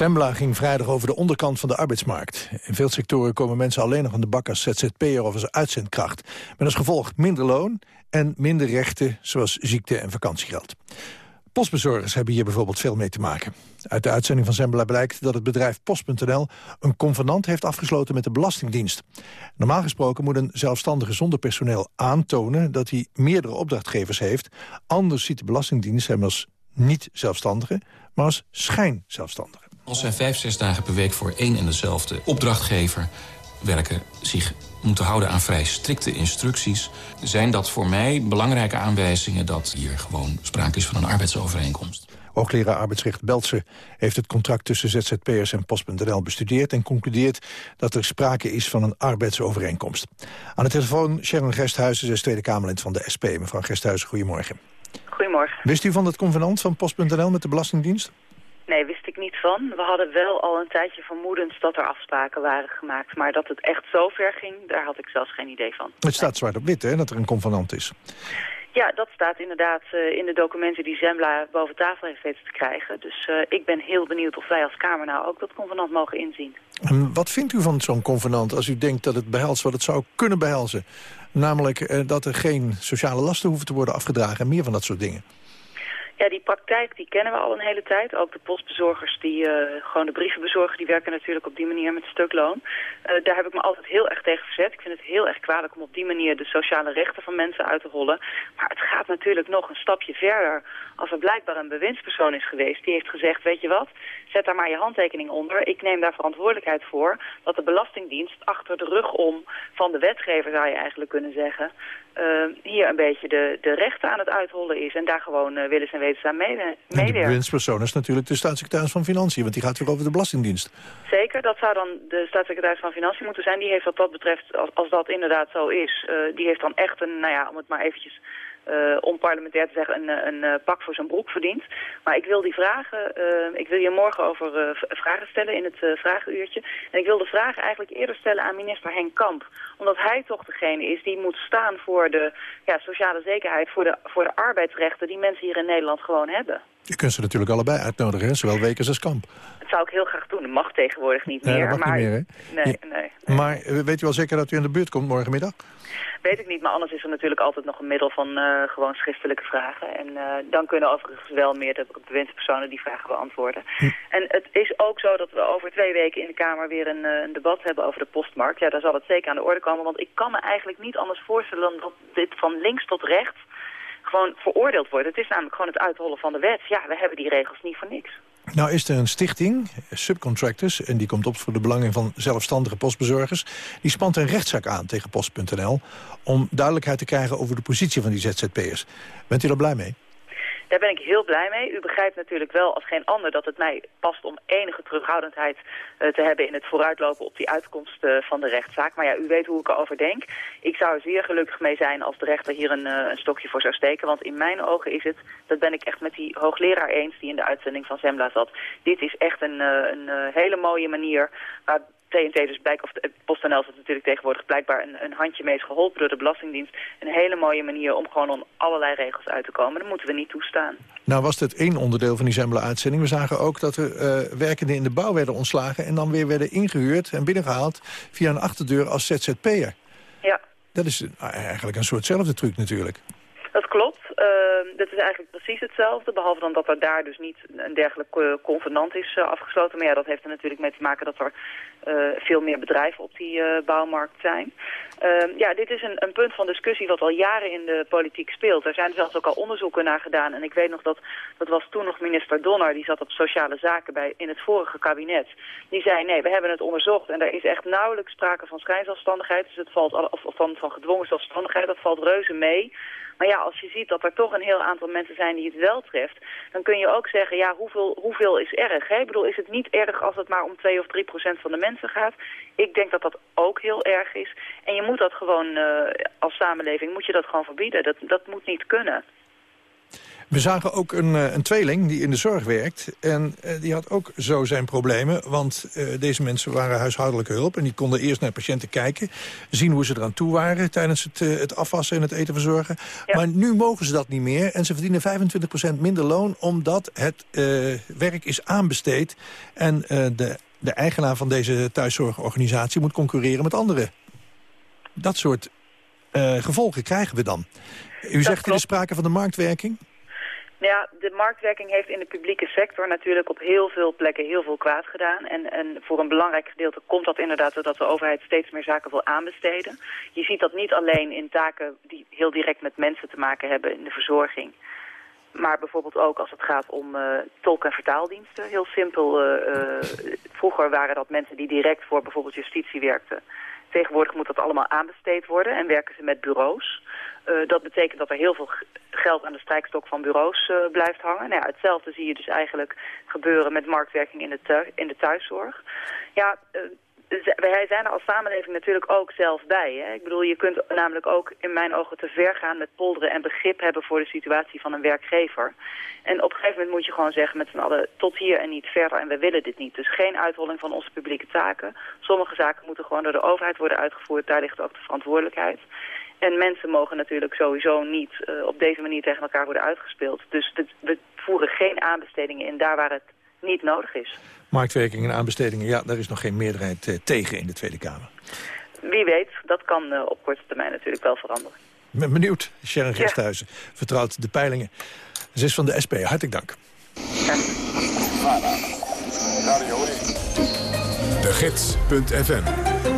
Sembla ging vrijdag over de onderkant van de arbeidsmarkt. In veel sectoren komen mensen alleen nog aan de bak als ZZP'er of als uitzendkracht. Met als gevolg minder loon en minder rechten zoals ziekte- en vakantiegeld. Postbezorgers hebben hier bijvoorbeeld veel mee te maken. Uit de uitzending van Zembla blijkt dat het bedrijf Post.nl... een convenant heeft afgesloten met de Belastingdienst. Normaal gesproken moet een zelfstandige zonder personeel aantonen... dat hij meerdere opdrachtgevers heeft. Anders ziet de Belastingdienst hem als niet zelfstandige, maar als schijnzelfstandige. Als zij vijf, zes dagen per week voor één en dezelfde opdrachtgever werken... zich moeten houden aan vrij strikte instructies... zijn dat voor mij belangrijke aanwijzingen... dat hier gewoon sprake is van een arbeidsovereenkomst. Hoogleraar arbeidsrecht Beltse heeft het contract tussen ZZP'ers en Post.nl bestudeerd... en concludeert dat er sprake is van een arbeidsovereenkomst. Aan de telefoon Sharon Gesthuizen, zij is Tweede Kamerlid van de SP. Mevrouw Gesthuizen, goedemorgen. Goedemorgen. Wist u van het convenant van Post.nl met de Belastingdienst? Nee, wist ik niet van. We hadden wel al een tijdje vermoedens dat er afspraken waren gemaakt. Maar dat het echt zo ver ging, daar had ik zelfs geen idee van. Het staat zwart op wit, hè, dat er een convenant is. Ja, dat staat inderdaad uh, in de documenten die Zembla boven tafel heeft weten te krijgen. Dus uh, ik ben heel benieuwd of wij als Kamer nou ook dat convenant mogen inzien. En wat vindt u van zo'n convenant als u denkt dat het behelst wat het zou kunnen behelzen? Namelijk uh, dat er geen sociale lasten hoeven te worden afgedragen en meer van dat soort dingen. Ja, die praktijk die kennen we al een hele tijd. Ook de postbezorgers, die uh, gewoon de brieven bezorgen, die werken natuurlijk op die manier met stukloon. Uh, daar heb ik me altijd heel erg tegen verzet. Ik vind het heel erg kwalijk om op die manier de sociale rechten van mensen uit te rollen. Maar het gaat natuurlijk nog een stapje verder. Als er blijkbaar een bewindspersoon is geweest die heeft gezegd, weet je wat, zet daar maar je handtekening onder. Ik neem daar verantwoordelijkheid voor dat de Belastingdienst achter de rug om van de wetgever, zou je eigenlijk kunnen zeggen, uh, hier een beetje de, de rechten aan het uithollen is. En daar gewoon uh, willens en wetens aan meewerken. En de bewindspersoon is natuurlijk de staatssecretaris van Financiën, want die gaat weer over de Belastingdienst. Zeker, dat zou dan de staatssecretaris van Financiën moeten zijn. Die heeft wat dat betreft, als, als dat inderdaad zo is, uh, die heeft dan echt een, nou ja, om het maar eventjes uh, onparlementair te zeggen, een, een uh, pak voor zijn broek verdient. Maar ik wil die vragen, ik wil je morgen over vragen stellen in het vragenuurtje. En ik wil de vragen eigenlijk eerder stellen aan minister Henk Kamp. Omdat hij toch degene is die moet staan voor de ja, sociale zekerheid, voor de, voor de arbeidsrechten die mensen hier in Nederland gewoon hebben. Je kunt ze natuurlijk allebei uitnodigen, hè? zowel Wekers als Kamp. Dat zou ik heel graag doen. Dat mag tegenwoordig niet nee, meer. dat mag maar... niet meer, hè? Nee, nee, nee, Maar weet u wel zeker dat u in de buurt komt morgenmiddag? Weet ik niet, maar anders is er natuurlijk altijd nog een middel van uh, gewoon schriftelijke vragen. En uh, dan kunnen overigens wel meer de bewindspersonen die vragen beantwoorden. Hm. En het is ook zo dat we over twee weken in de Kamer weer een, uh, een, debat hebben over de postmarkt. Ja, daar zal het zeker aan de orde komen, want ik kan me eigenlijk niet anders voorstellen dan dat dit van links tot rechts gewoon veroordeeld wordt. Het is namelijk gewoon het uithollen van de wet. Ja, we hebben die regels niet voor niks. Nou is er een stichting, Subcontractors, en die komt op voor de belangen van zelfstandige postbezorgers. Die spant een rechtszaak aan tegen Post.nl om duidelijkheid te krijgen over de positie van die ZZP'ers. Bent u daar blij mee? Daar ben ik heel blij mee. U begrijpt natuurlijk wel als geen ander dat het mij past om enige terughoudendheid uh, te hebben in het vooruitlopen op die uitkomst uh, van de rechtszaak. Maar ja, u weet hoe ik erover denk. Ik zou er zeer gelukkig mee zijn als de rechter hier een, uh, een stokje voor zou steken. Want in mijn ogen is het, dat ben ik echt met die hoogleraar eens die in de uitzending van Zembla zat. Dit is echt een, een hele mooie manier waar TNT dus blijkt, of PostNL zit natuurlijk tegenwoordig blijkbaar een, een handje mee is geholpen door de Belastingdienst. Een hele mooie manier om gewoon om allerlei regels uit te komen. Dat moeten we niet toestaan. Nou was dit één onderdeel van die Zembla-uitzending. We zagen ook dat er uh, werkenden in de bouw werden ontslagen... en dan weer werden ingehuurd en binnengehaald via een achterdeur als ZZP'er. Ja. Dat is eigenlijk een soortzelfde truc natuurlijk. Dat klopt. Uh, dat is eigenlijk precies hetzelfde. Behalve dan dat er daar dus niet een dergelijk uh, convenant is uh, afgesloten. Maar ja, dat heeft er natuurlijk mee te maken dat er veel meer bedrijven op die bouwmarkt zijn. Ehm, ja, dit is een, een, punt van discussie wat al jaren in de politiek speelt. Er zijn zelfs ook al onderzoeken naar gedaan. En ik weet nog dat, dat was toen nog minister Donner, die zat op sociale zaken bij, in het vorige kabinet. Die zei, nee, we hebben het onderzocht en er is echt nauwelijks sprake van schijnzelfstandigheid. Dus het valt, of van, van gedwongen zelfstandigheid, dat valt reuze mee. Maar ja, als je ziet dat er toch een heel aantal mensen zijn die het wel treft... dan kun je ook zeggen, ja, hoeveel, hoeveel is erg? Hè? Ik bedoel, is het niet erg als het maar om 2 of 3 procent van de mensen gaat? Ik denk dat dat ook heel erg is. En je moet dat gewoon, uh, als samenleving, moet je dat gewoon verbieden. Dat, dat moet niet kunnen. We zagen ook een, eh, een tweeling die in de zorg werkt. En uh, die had ook zo zijn problemen. Want uh, deze mensen waren huishoudelijke hulp. En die konden eerst naar patiënten kijken. Zien hoe ze eraan toe waren tijdens het, het afwassen en het eten verzorgen. Ja. Maar nu mogen ze dat niet meer. En ze verdienen 25% minder loon. Omdat het werk is aanbesteed. En de, de eigenaar van deze thuiszorgorganisatie moet concurreren met anderen. Dat soort gevolgen krijgen we dan. U dat zegt er is sprake van de marktwerking? Ja, de marktwerking heeft in de publieke sector natuurlijk op heel veel plekken heel veel kwaad gedaan. En, en voor een belangrijk gedeelte komt dat inderdaad doordat de overheid steeds meer zaken wil aanbesteden. Je ziet dat niet alleen in taken die heel direct met mensen te maken hebben in de verzorging. Maar bijvoorbeeld ook als het gaat om uh, tolk- en vertaaldiensten. Heel simpel, uh, uh, vroeger waren dat mensen die direct voor bijvoorbeeld justitie werkten. Tegenwoordig moet dat allemaal aanbesteed worden en werken ze met bureaus. Uh, dat betekent dat er heel veel geld aan de strijkstok van bureaus uh, blijft hangen. Nou ja, hetzelfde zie je dus eigenlijk gebeuren met marktwerking in de, in de thuiszorg. Ja, uh, wij zijn er als samenleving natuurlijk ook zelf bij. Hè? Ik bedoel, je kunt namelijk ook in mijn ogen te ver gaan met polderen en begrip hebben voor de situatie van een werkgever. En op een gegeven moment moet je gewoon zeggen met z'n allen tot hier en niet verder en we willen dit niet. Dus geen uitholling van onze publieke taken. Sommige zaken moeten gewoon door de overheid worden uitgevoerd, daar ligt ook de verantwoordelijkheid. En mensen mogen natuurlijk sowieso niet uh, op deze manier tegen elkaar worden uitgespeeld. Dus we voeren geen aanbestedingen in daar waar het niet nodig is. Marktwerking en aanbestedingen, ja, daar is nog geen meerderheid uh, tegen in de Tweede Kamer. Wie weet, dat kan uh, op korte termijn natuurlijk wel veranderen. Ik ben benieuwd. Sharon Gesthuizen ja. vertrouwt de peilingen. Ze is van de SP. Hartelijk dank. Ja. De Gids.fm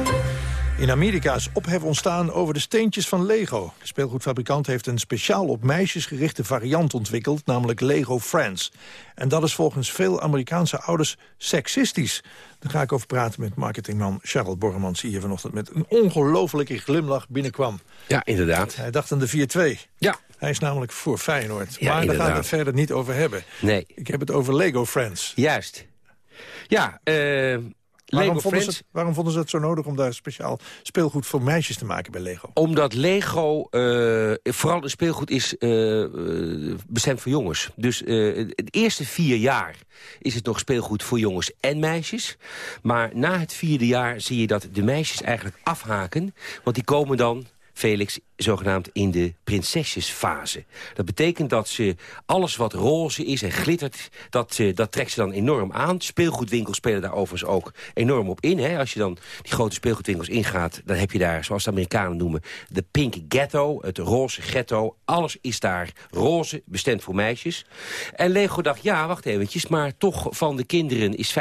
in Amerika is ophef ontstaan over de steentjes van Lego. De speelgoedfabrikant heeft een speciaal op meisjes gerichte variant ontwikkeld, namelijk Lego Friends. En dat is volgens veel Amerikaanse ouders seksistisch. Daar ga ik over praten met marketingman Charles Borremans... die hier vanochtend met een ongelofelijke glimlach binnenkwam. Ja, inderdaad. Hij dacht aan de 4-2. Ja. Hij is namelijk voor Feyenoord. Ja, maar inderdaad. daar gaan we het verder niet over hebben. Nee. Ik heb het over Lego Friends. Juist. Ja, eh... Waarom vonden, ze het, waarom vonden, ze het, zo nodig om daar speciaal speelgoed voor meisjes te maken bij Lego? Omdat Lego uh, vooral een speelgoed is uh, bestemd voor jongens. Dus uh, de eerste vier jaar is het nog speelgoed voor jongens en meisjes. Maar na het vierde jaar zie je dat de meisjes eigenlijk afhaken. Want die komen dan Felix, zogenaamd in de prinsesjesfase. Dat betekent dat ze alles wat roze is en glittert, dat, uh, dat trekt ze dan enorm aan. Speelgoedwinkels spelen daar overigens ook enorm op in. Hè. Als je dan die grote speelgoedwinkels ingaat, dan heb je daar, zoals de Amerikanen noemen, de pink ghetto, het roze ghetto. Alles is daar roze, bestemd voor meisjes. En Lego dacht, ja, wacht eventjes, maar toch van de kinderen is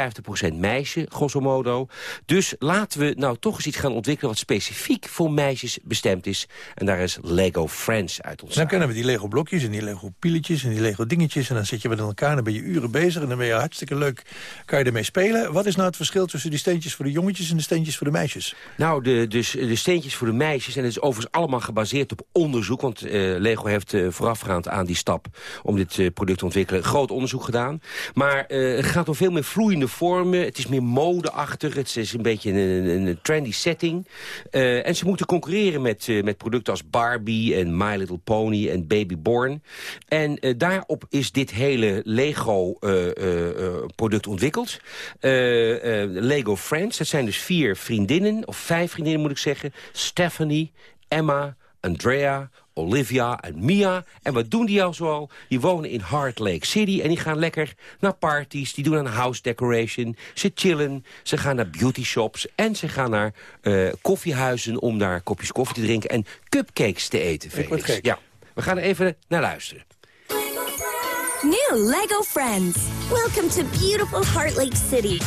50% meisje, grosso modo. Dus laten we nou toch eens iets gaan ontwikkelen wat specifiek voor meisjes bestemd is. En daar is Lego Friends uit ontstaan. Dan kennen we die Lego blokjes en die Lego pieletjes en die Lego dingetjes. En dan zit je met elkaar en dan ben je uren bezig. En dan ben je hartstikke leuk, kan je ermee spelen. Wat is nou het verschil tussen die steentjes voor de jongetjes en de steentjes voor de meisjes? Nou, de, dus, de steentjes voor de meisjes, en het is overigens allemaal gebaseerd op onderzoek. Want uh, Lego heeft uh, voorafgaand aan die stap om dit uh, product te ontwikkelen groot onderzoek gedaan. Maar het gaat om veel meer vloeiende vormen. Het is meer modeachtig. Het is een beetje een, een trendy setting. en ze moeten concurreren met, met producten als Barbie en My Little Pony en Baby Born. En uh, daarop is dit hele Lego-product uh, ontwikkeld. Lego Friends, dat zijn dus vier vriendinnen, of vijf vriendinnen moet ik zeggen. Stephanie, Emma, Andrea, Olivia en Mia. En wat doen die al zoal? Die wonen in Heart Lake City en die gaan lekker naar parties. Die doen aan house decoration. Ze chillen, ze gaan naar beauty shops en ze gaan naar uh, koffiehuizen om daar kopjes koffie te drinken en cupcakes te eten. Felix. Ja, we gaan er even naar luisteren. New Lego Friends. Welcome to beautiful Heart Lake City.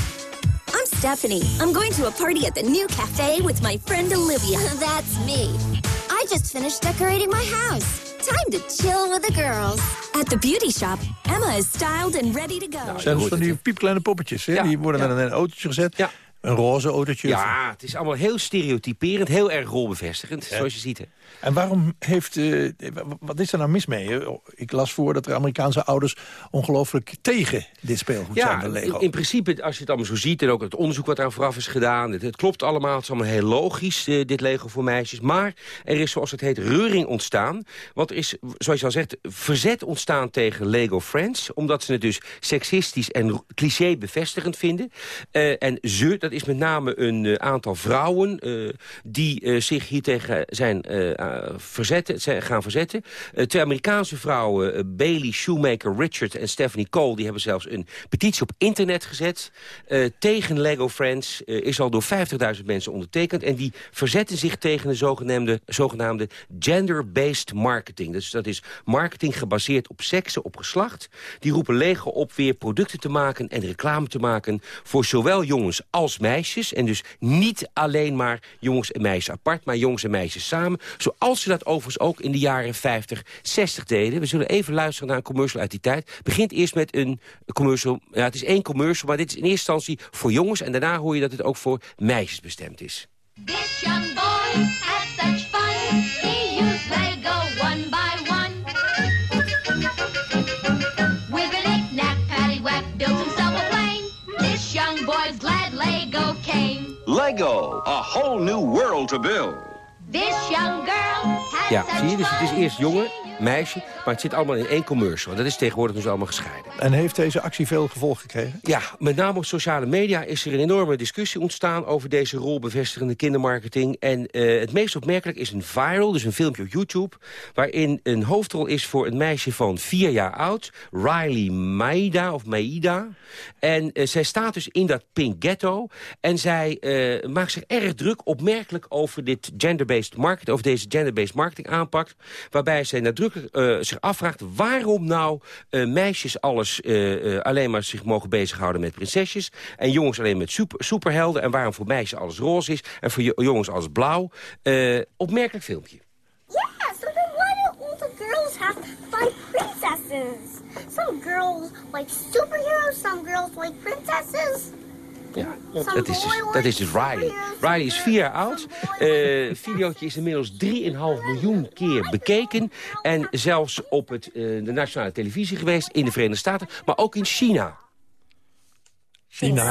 I'm Stephanie. I'm going to a party at the new cafe with my friend Olivia. That's me. I just finished decorating my house. Time to chill with the girls. At the beauty shop, Emma is styled and ready to go. Zijn dus van die piepkleine poppetjes, hè? die worden dan in een autootje gezet. Een roze autootje. Ja, het is allemaal heel stereotyperend, heel erg rolbevestigend, zoals je ziet. Hè. En waarom heeft... eh, wat is er nou mis mee? Ik las voor dat er Amerikaanse ouders ongelooflijk tegen dit speelgoed zijn van Lego. In, in principe, als je het allemaal zo ziet... en ook het onderzoek wat eraan vooraf is gedaan... het, het klopt allemaal, het is allemaal heel logisch, eh, dit Lego voor meisjes. Maar er is, zoals het heet, reuring ontstaan. Want er is, zoals je al zegt, verzet ontstaan tegen Lego Friends... omdat ze het dus seksistisch en cliché bevestigend vinden. Eh, en ze, dat is met name een eh, aantal vrouwen... eh, die eh, zich hiertegen zijn verzetten, zijn gaan verzetten. Twee Amerikaanse vrouwen, Bailey Shoemaker Richard en Stephanie Cole... die hebben zelfs een petitie op internet gezet tegen Lego Friends. is al door 50.000 mensen ondertekend. En die verzetten zich tegen de zogenaamde, zogenaamde gender-based marketing. Dus dat is marketing gebaseerd op seksen, op geslacht. Die roepen Lego op weer producten te maken en reclame te maken... voor zowel jongens als meisjes. En dus niet alleen maar jongens en meisjes apart, maar jongens en meisjes samen. Zoals ze dat overigens ook in de jaren 50, 60 deden. We zullen even luisteren naar een commercial uit die tijd. Begint eerst met een commercial. Ja, het is één commercial, maar dit is in eerste instantie voor jongens. En daarna hoor je dat het ook voor meisjes bestemd is. This young boy Lego, a whole new world to build. This young girl had Ja, zie je? Dus het is eerst jongen, meisje, maar het zit allemaal in één commercial. Dat is tegenwoordig dus allemaal gescheiden. En heeft deze actie veel gevolg gekregen? Ja, met name op sociale media is er een enorme discussie ontstaan... over deze rolbevestigende kindermarketing. En eh, het meest opmerkelijk is een viral, dus een filmpje op YouTube... waarin een hoofdrol is voor een meisje van vier jaar oud... Riley Maida, of Maida. En eh, zij staat dus in dat pink ghetto... en zij eh, maakt zich erg druk, opmerkelijk over dit gender-based marketing... over deze gender-based marketing aanpak... waarbij zij nadrukkelijk eh, zich afvraagt... waarom nou eh, meisjes alles eh, alleen maar zich mogen bezighouden met prinsesjes... en jongens alleen met super, superhelden... en waarom voor meisjes alles roze is en voor jo- jongens alles blauw. Opmerkelijk filmpje. Yeah, so then why do all the girls have fight princesses? Some girls like superheroes, some girls like princesses. Ja, dat is, dus, dat is dus Riley. Riley is vier jaar oud. Eh videootje is inmiddels 3,5 miljoen keer bekeken. En zelfs op het, eh, de nationale televisie geweest in de Verenigde Staten. Maar ook in China.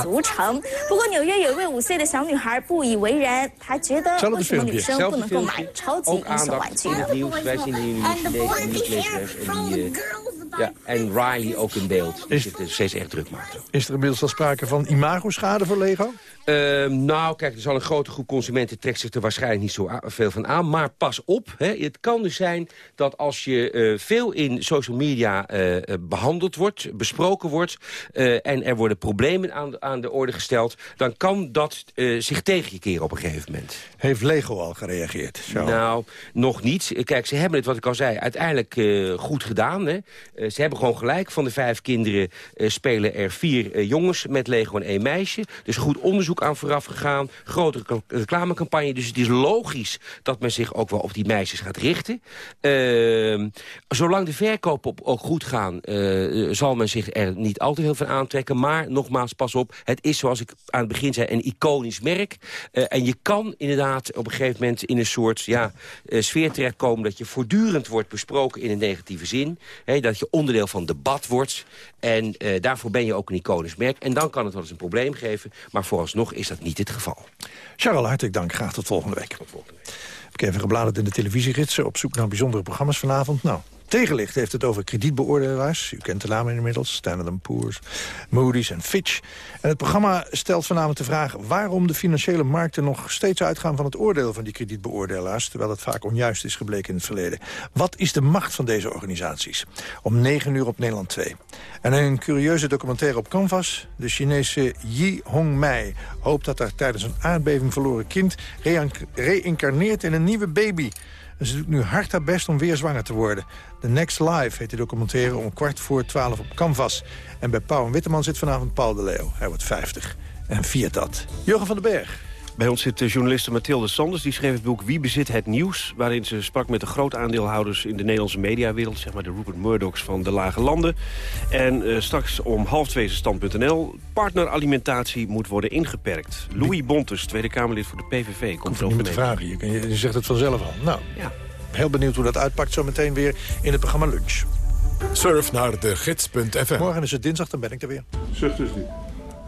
俗成。不过纽约有一位五岁的小女孩不以为然，她觉得为什么女生不能够买超级 Ook 英雄玩 aandacht 具 in 呢 het？nieuws. Wij zien hier nu Chinese nieuwslezers. En, die, eh, ja, en Riley ook in beeld. Die zich er steeds echt druk maakt. Is er inmiddels al sprake van imagoschade voor Lego? Ehm, nou, kijk, er zal een grote groep consumenten trekt zich er waarschijnlijk niet zo veel van aan. Maar pas op, hè, het kan dus zijn dat als je eh, veel in social media eh, eh, behandeld wordt, besproken wordt... en er worden problemen aan, de- aan de orde gesteld... dan kan dat zich tegen je keren op een gegeven moment. Heeft Lego al gereageerd? Zo. Nou, nog niet. Kijk, ze hebben het, wat ik al zei, uiteindelijk goed gedaan. Hè. Ze hebben gewoon gelijk. Van de vijf kinderen spelen er vier jongens met Lego en één meisje. Dus goed onderzoek aan vooraf gegaan. Grote recla- reclamecampagne. Dus het is logisch dat men zich ook wel op die meisjes gaat richten. Ehm, zolang de verkopen op, ook goed gaan... eh, zal men zich er niet al te veel van aantrekken. Maar nogmaals, pas op. Het is, zoals ik aan het begin zei, een iconisch merk. Eh, en je kan inderdaad op een gegeven moment in een soort ja, eh, sfeer terechtkomen... dat je voortdurend wordt besproken in een negatieve zin. Dat je onderdeel van debat wordt. En daarvoor ben je ook een iconisch merk. En dan kan het wel eens een probleem geven. Maar vooralsnog is dat niet het geval. Charles, hartelijk dank. Graag tot volgende week. Tot week. Heb ik even gebladerd in de televisieritsen op zoek naar bijzondere programma's vanavond. Nou, Tegenlicht heeft het over kredietbeoordelaars. U kent de namen inmiddels, Standard Poor's, Moody's en Fitch. En het programma stelt vanavond de vraag... waarom de financiële markten nog steeds uitgaan van het oordeel van die kredietbeoordelaars... terwijl het vaak onjuist is gebleken in het verleden. Wat is de macht van deze organisaties? Om 9 uur op Nederland 2. En een curieuze documentaire op Canvas. De Chinese Yi Hongmei hoopt dat haar tijdens een aardbeving verloren kind... reïncarneert in een nieuwe baby... En ze doet nu hard haar best om weer zwanger te worden. The Next Life heet de documentaire om kwart voor twaalf op Canvas. En bij Pauw en Witteman zit vanavond Paul de Leeuw. Hij wordt 50. en viert dat. Jurgen van den Berg. Bij ons zit journaliste Mathilde Sanders. Die schreef het boek Wie bezit het nieuws? Waarin ze sprak met de groot aandeelhouders in de Nederlandse mediawereld. Zeg maar de Rupert Murdochs van de lage landen. En uh, straks om half twee stand.nl. Partneralimentatie moet worden ingeperkt. Louis Bontes, Tweede Kamerlid voor de PVV. Komt er niet met vragen. Je, je zegt het vanzelf al. Nou, ja. heel benieuwd hoe dat uitpakt zometeen weer in het programma Lunch. Surf naar de gids.fm. Morgen is het dinsdag, dan ben ik er weer. Zucht dus niet.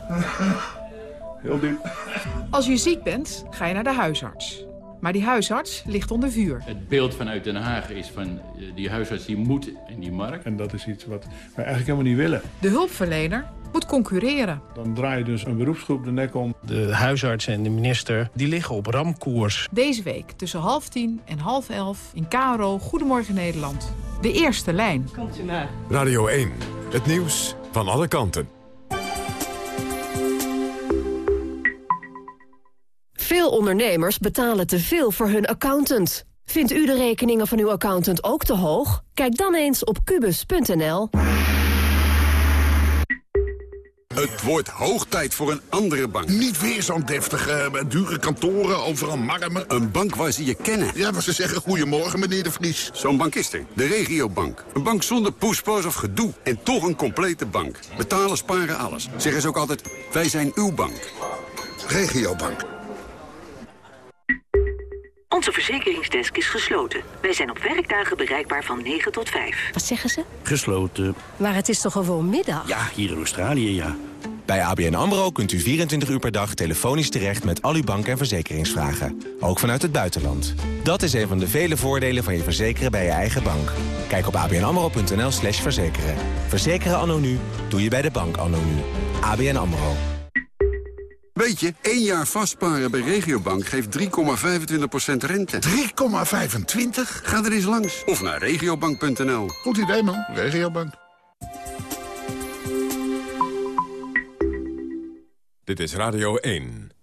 Heel diep. Als je ziek bent, ga je naar de huisarts. Maar die huisarts ligt onder vuur. Het beeld vanuit Den Haag is van eh, die huisarts die moet in die markt. En dat is iets wat wij eigenlijk helemaal niet willen. De hulpverlener moet concurreren. Dan draai je dus een beroepsgroep de nek om. De huisarts en de minister die liggen op ramkoers. Deze week tussen half tien en half elf in KRO Goedemorgen Nederland. De eerste lijn. Komt u maar. Radio 1. Het nieuws van alle kanten. Veel ondernemers betalen te veel voor hun accountant. Vindt u de rekeningen van uw accountant ook te hoog? Kijk dan eens op kubus.nl. Het wordt hoog tijd voor een andere bank. Niet weer zo'n deftige, dure kantoren, overal marmer. Een bank waar ze je kennen. Ja, waar ze zeggen goedemorgen, meneer de Vries. Zo'n bank is er. De regiobank. Een bank zonder poespas of gedoe. En toch een complete bank. Betalen, sparen, alles. Zeggen ze ook altijd, wij zijn uw bank. Regiobank. Onze verzekeringsdesk is gesloten. Wij zijn op werkdagen bereikbaar van 9 tot 5. Wat zeggen ze? Gesloten. Maar het is toch gewoon middag? Ja, hier in Australië, ja. Bij ABN AMRO kunt u 24 uur per dag telefonisch terecht met al uw bank- en verzekeringsvragen. Ook vanuit het buitenland. Dat is een van de vele voordelen van je verzekeren bij je eigen bank. Kijk op abnamro.nl slash verzekeren. Verzekeren anno nu, doe je bij de bank anno nu. ABN AMRO. Weet je, één jaar vastparen bij Regiobank geeft 3,25% rente. 3,25? Ga er eens langs. Of naar regiobank.nl. Goed idee, man. Regiobank. Dit is Radio 1.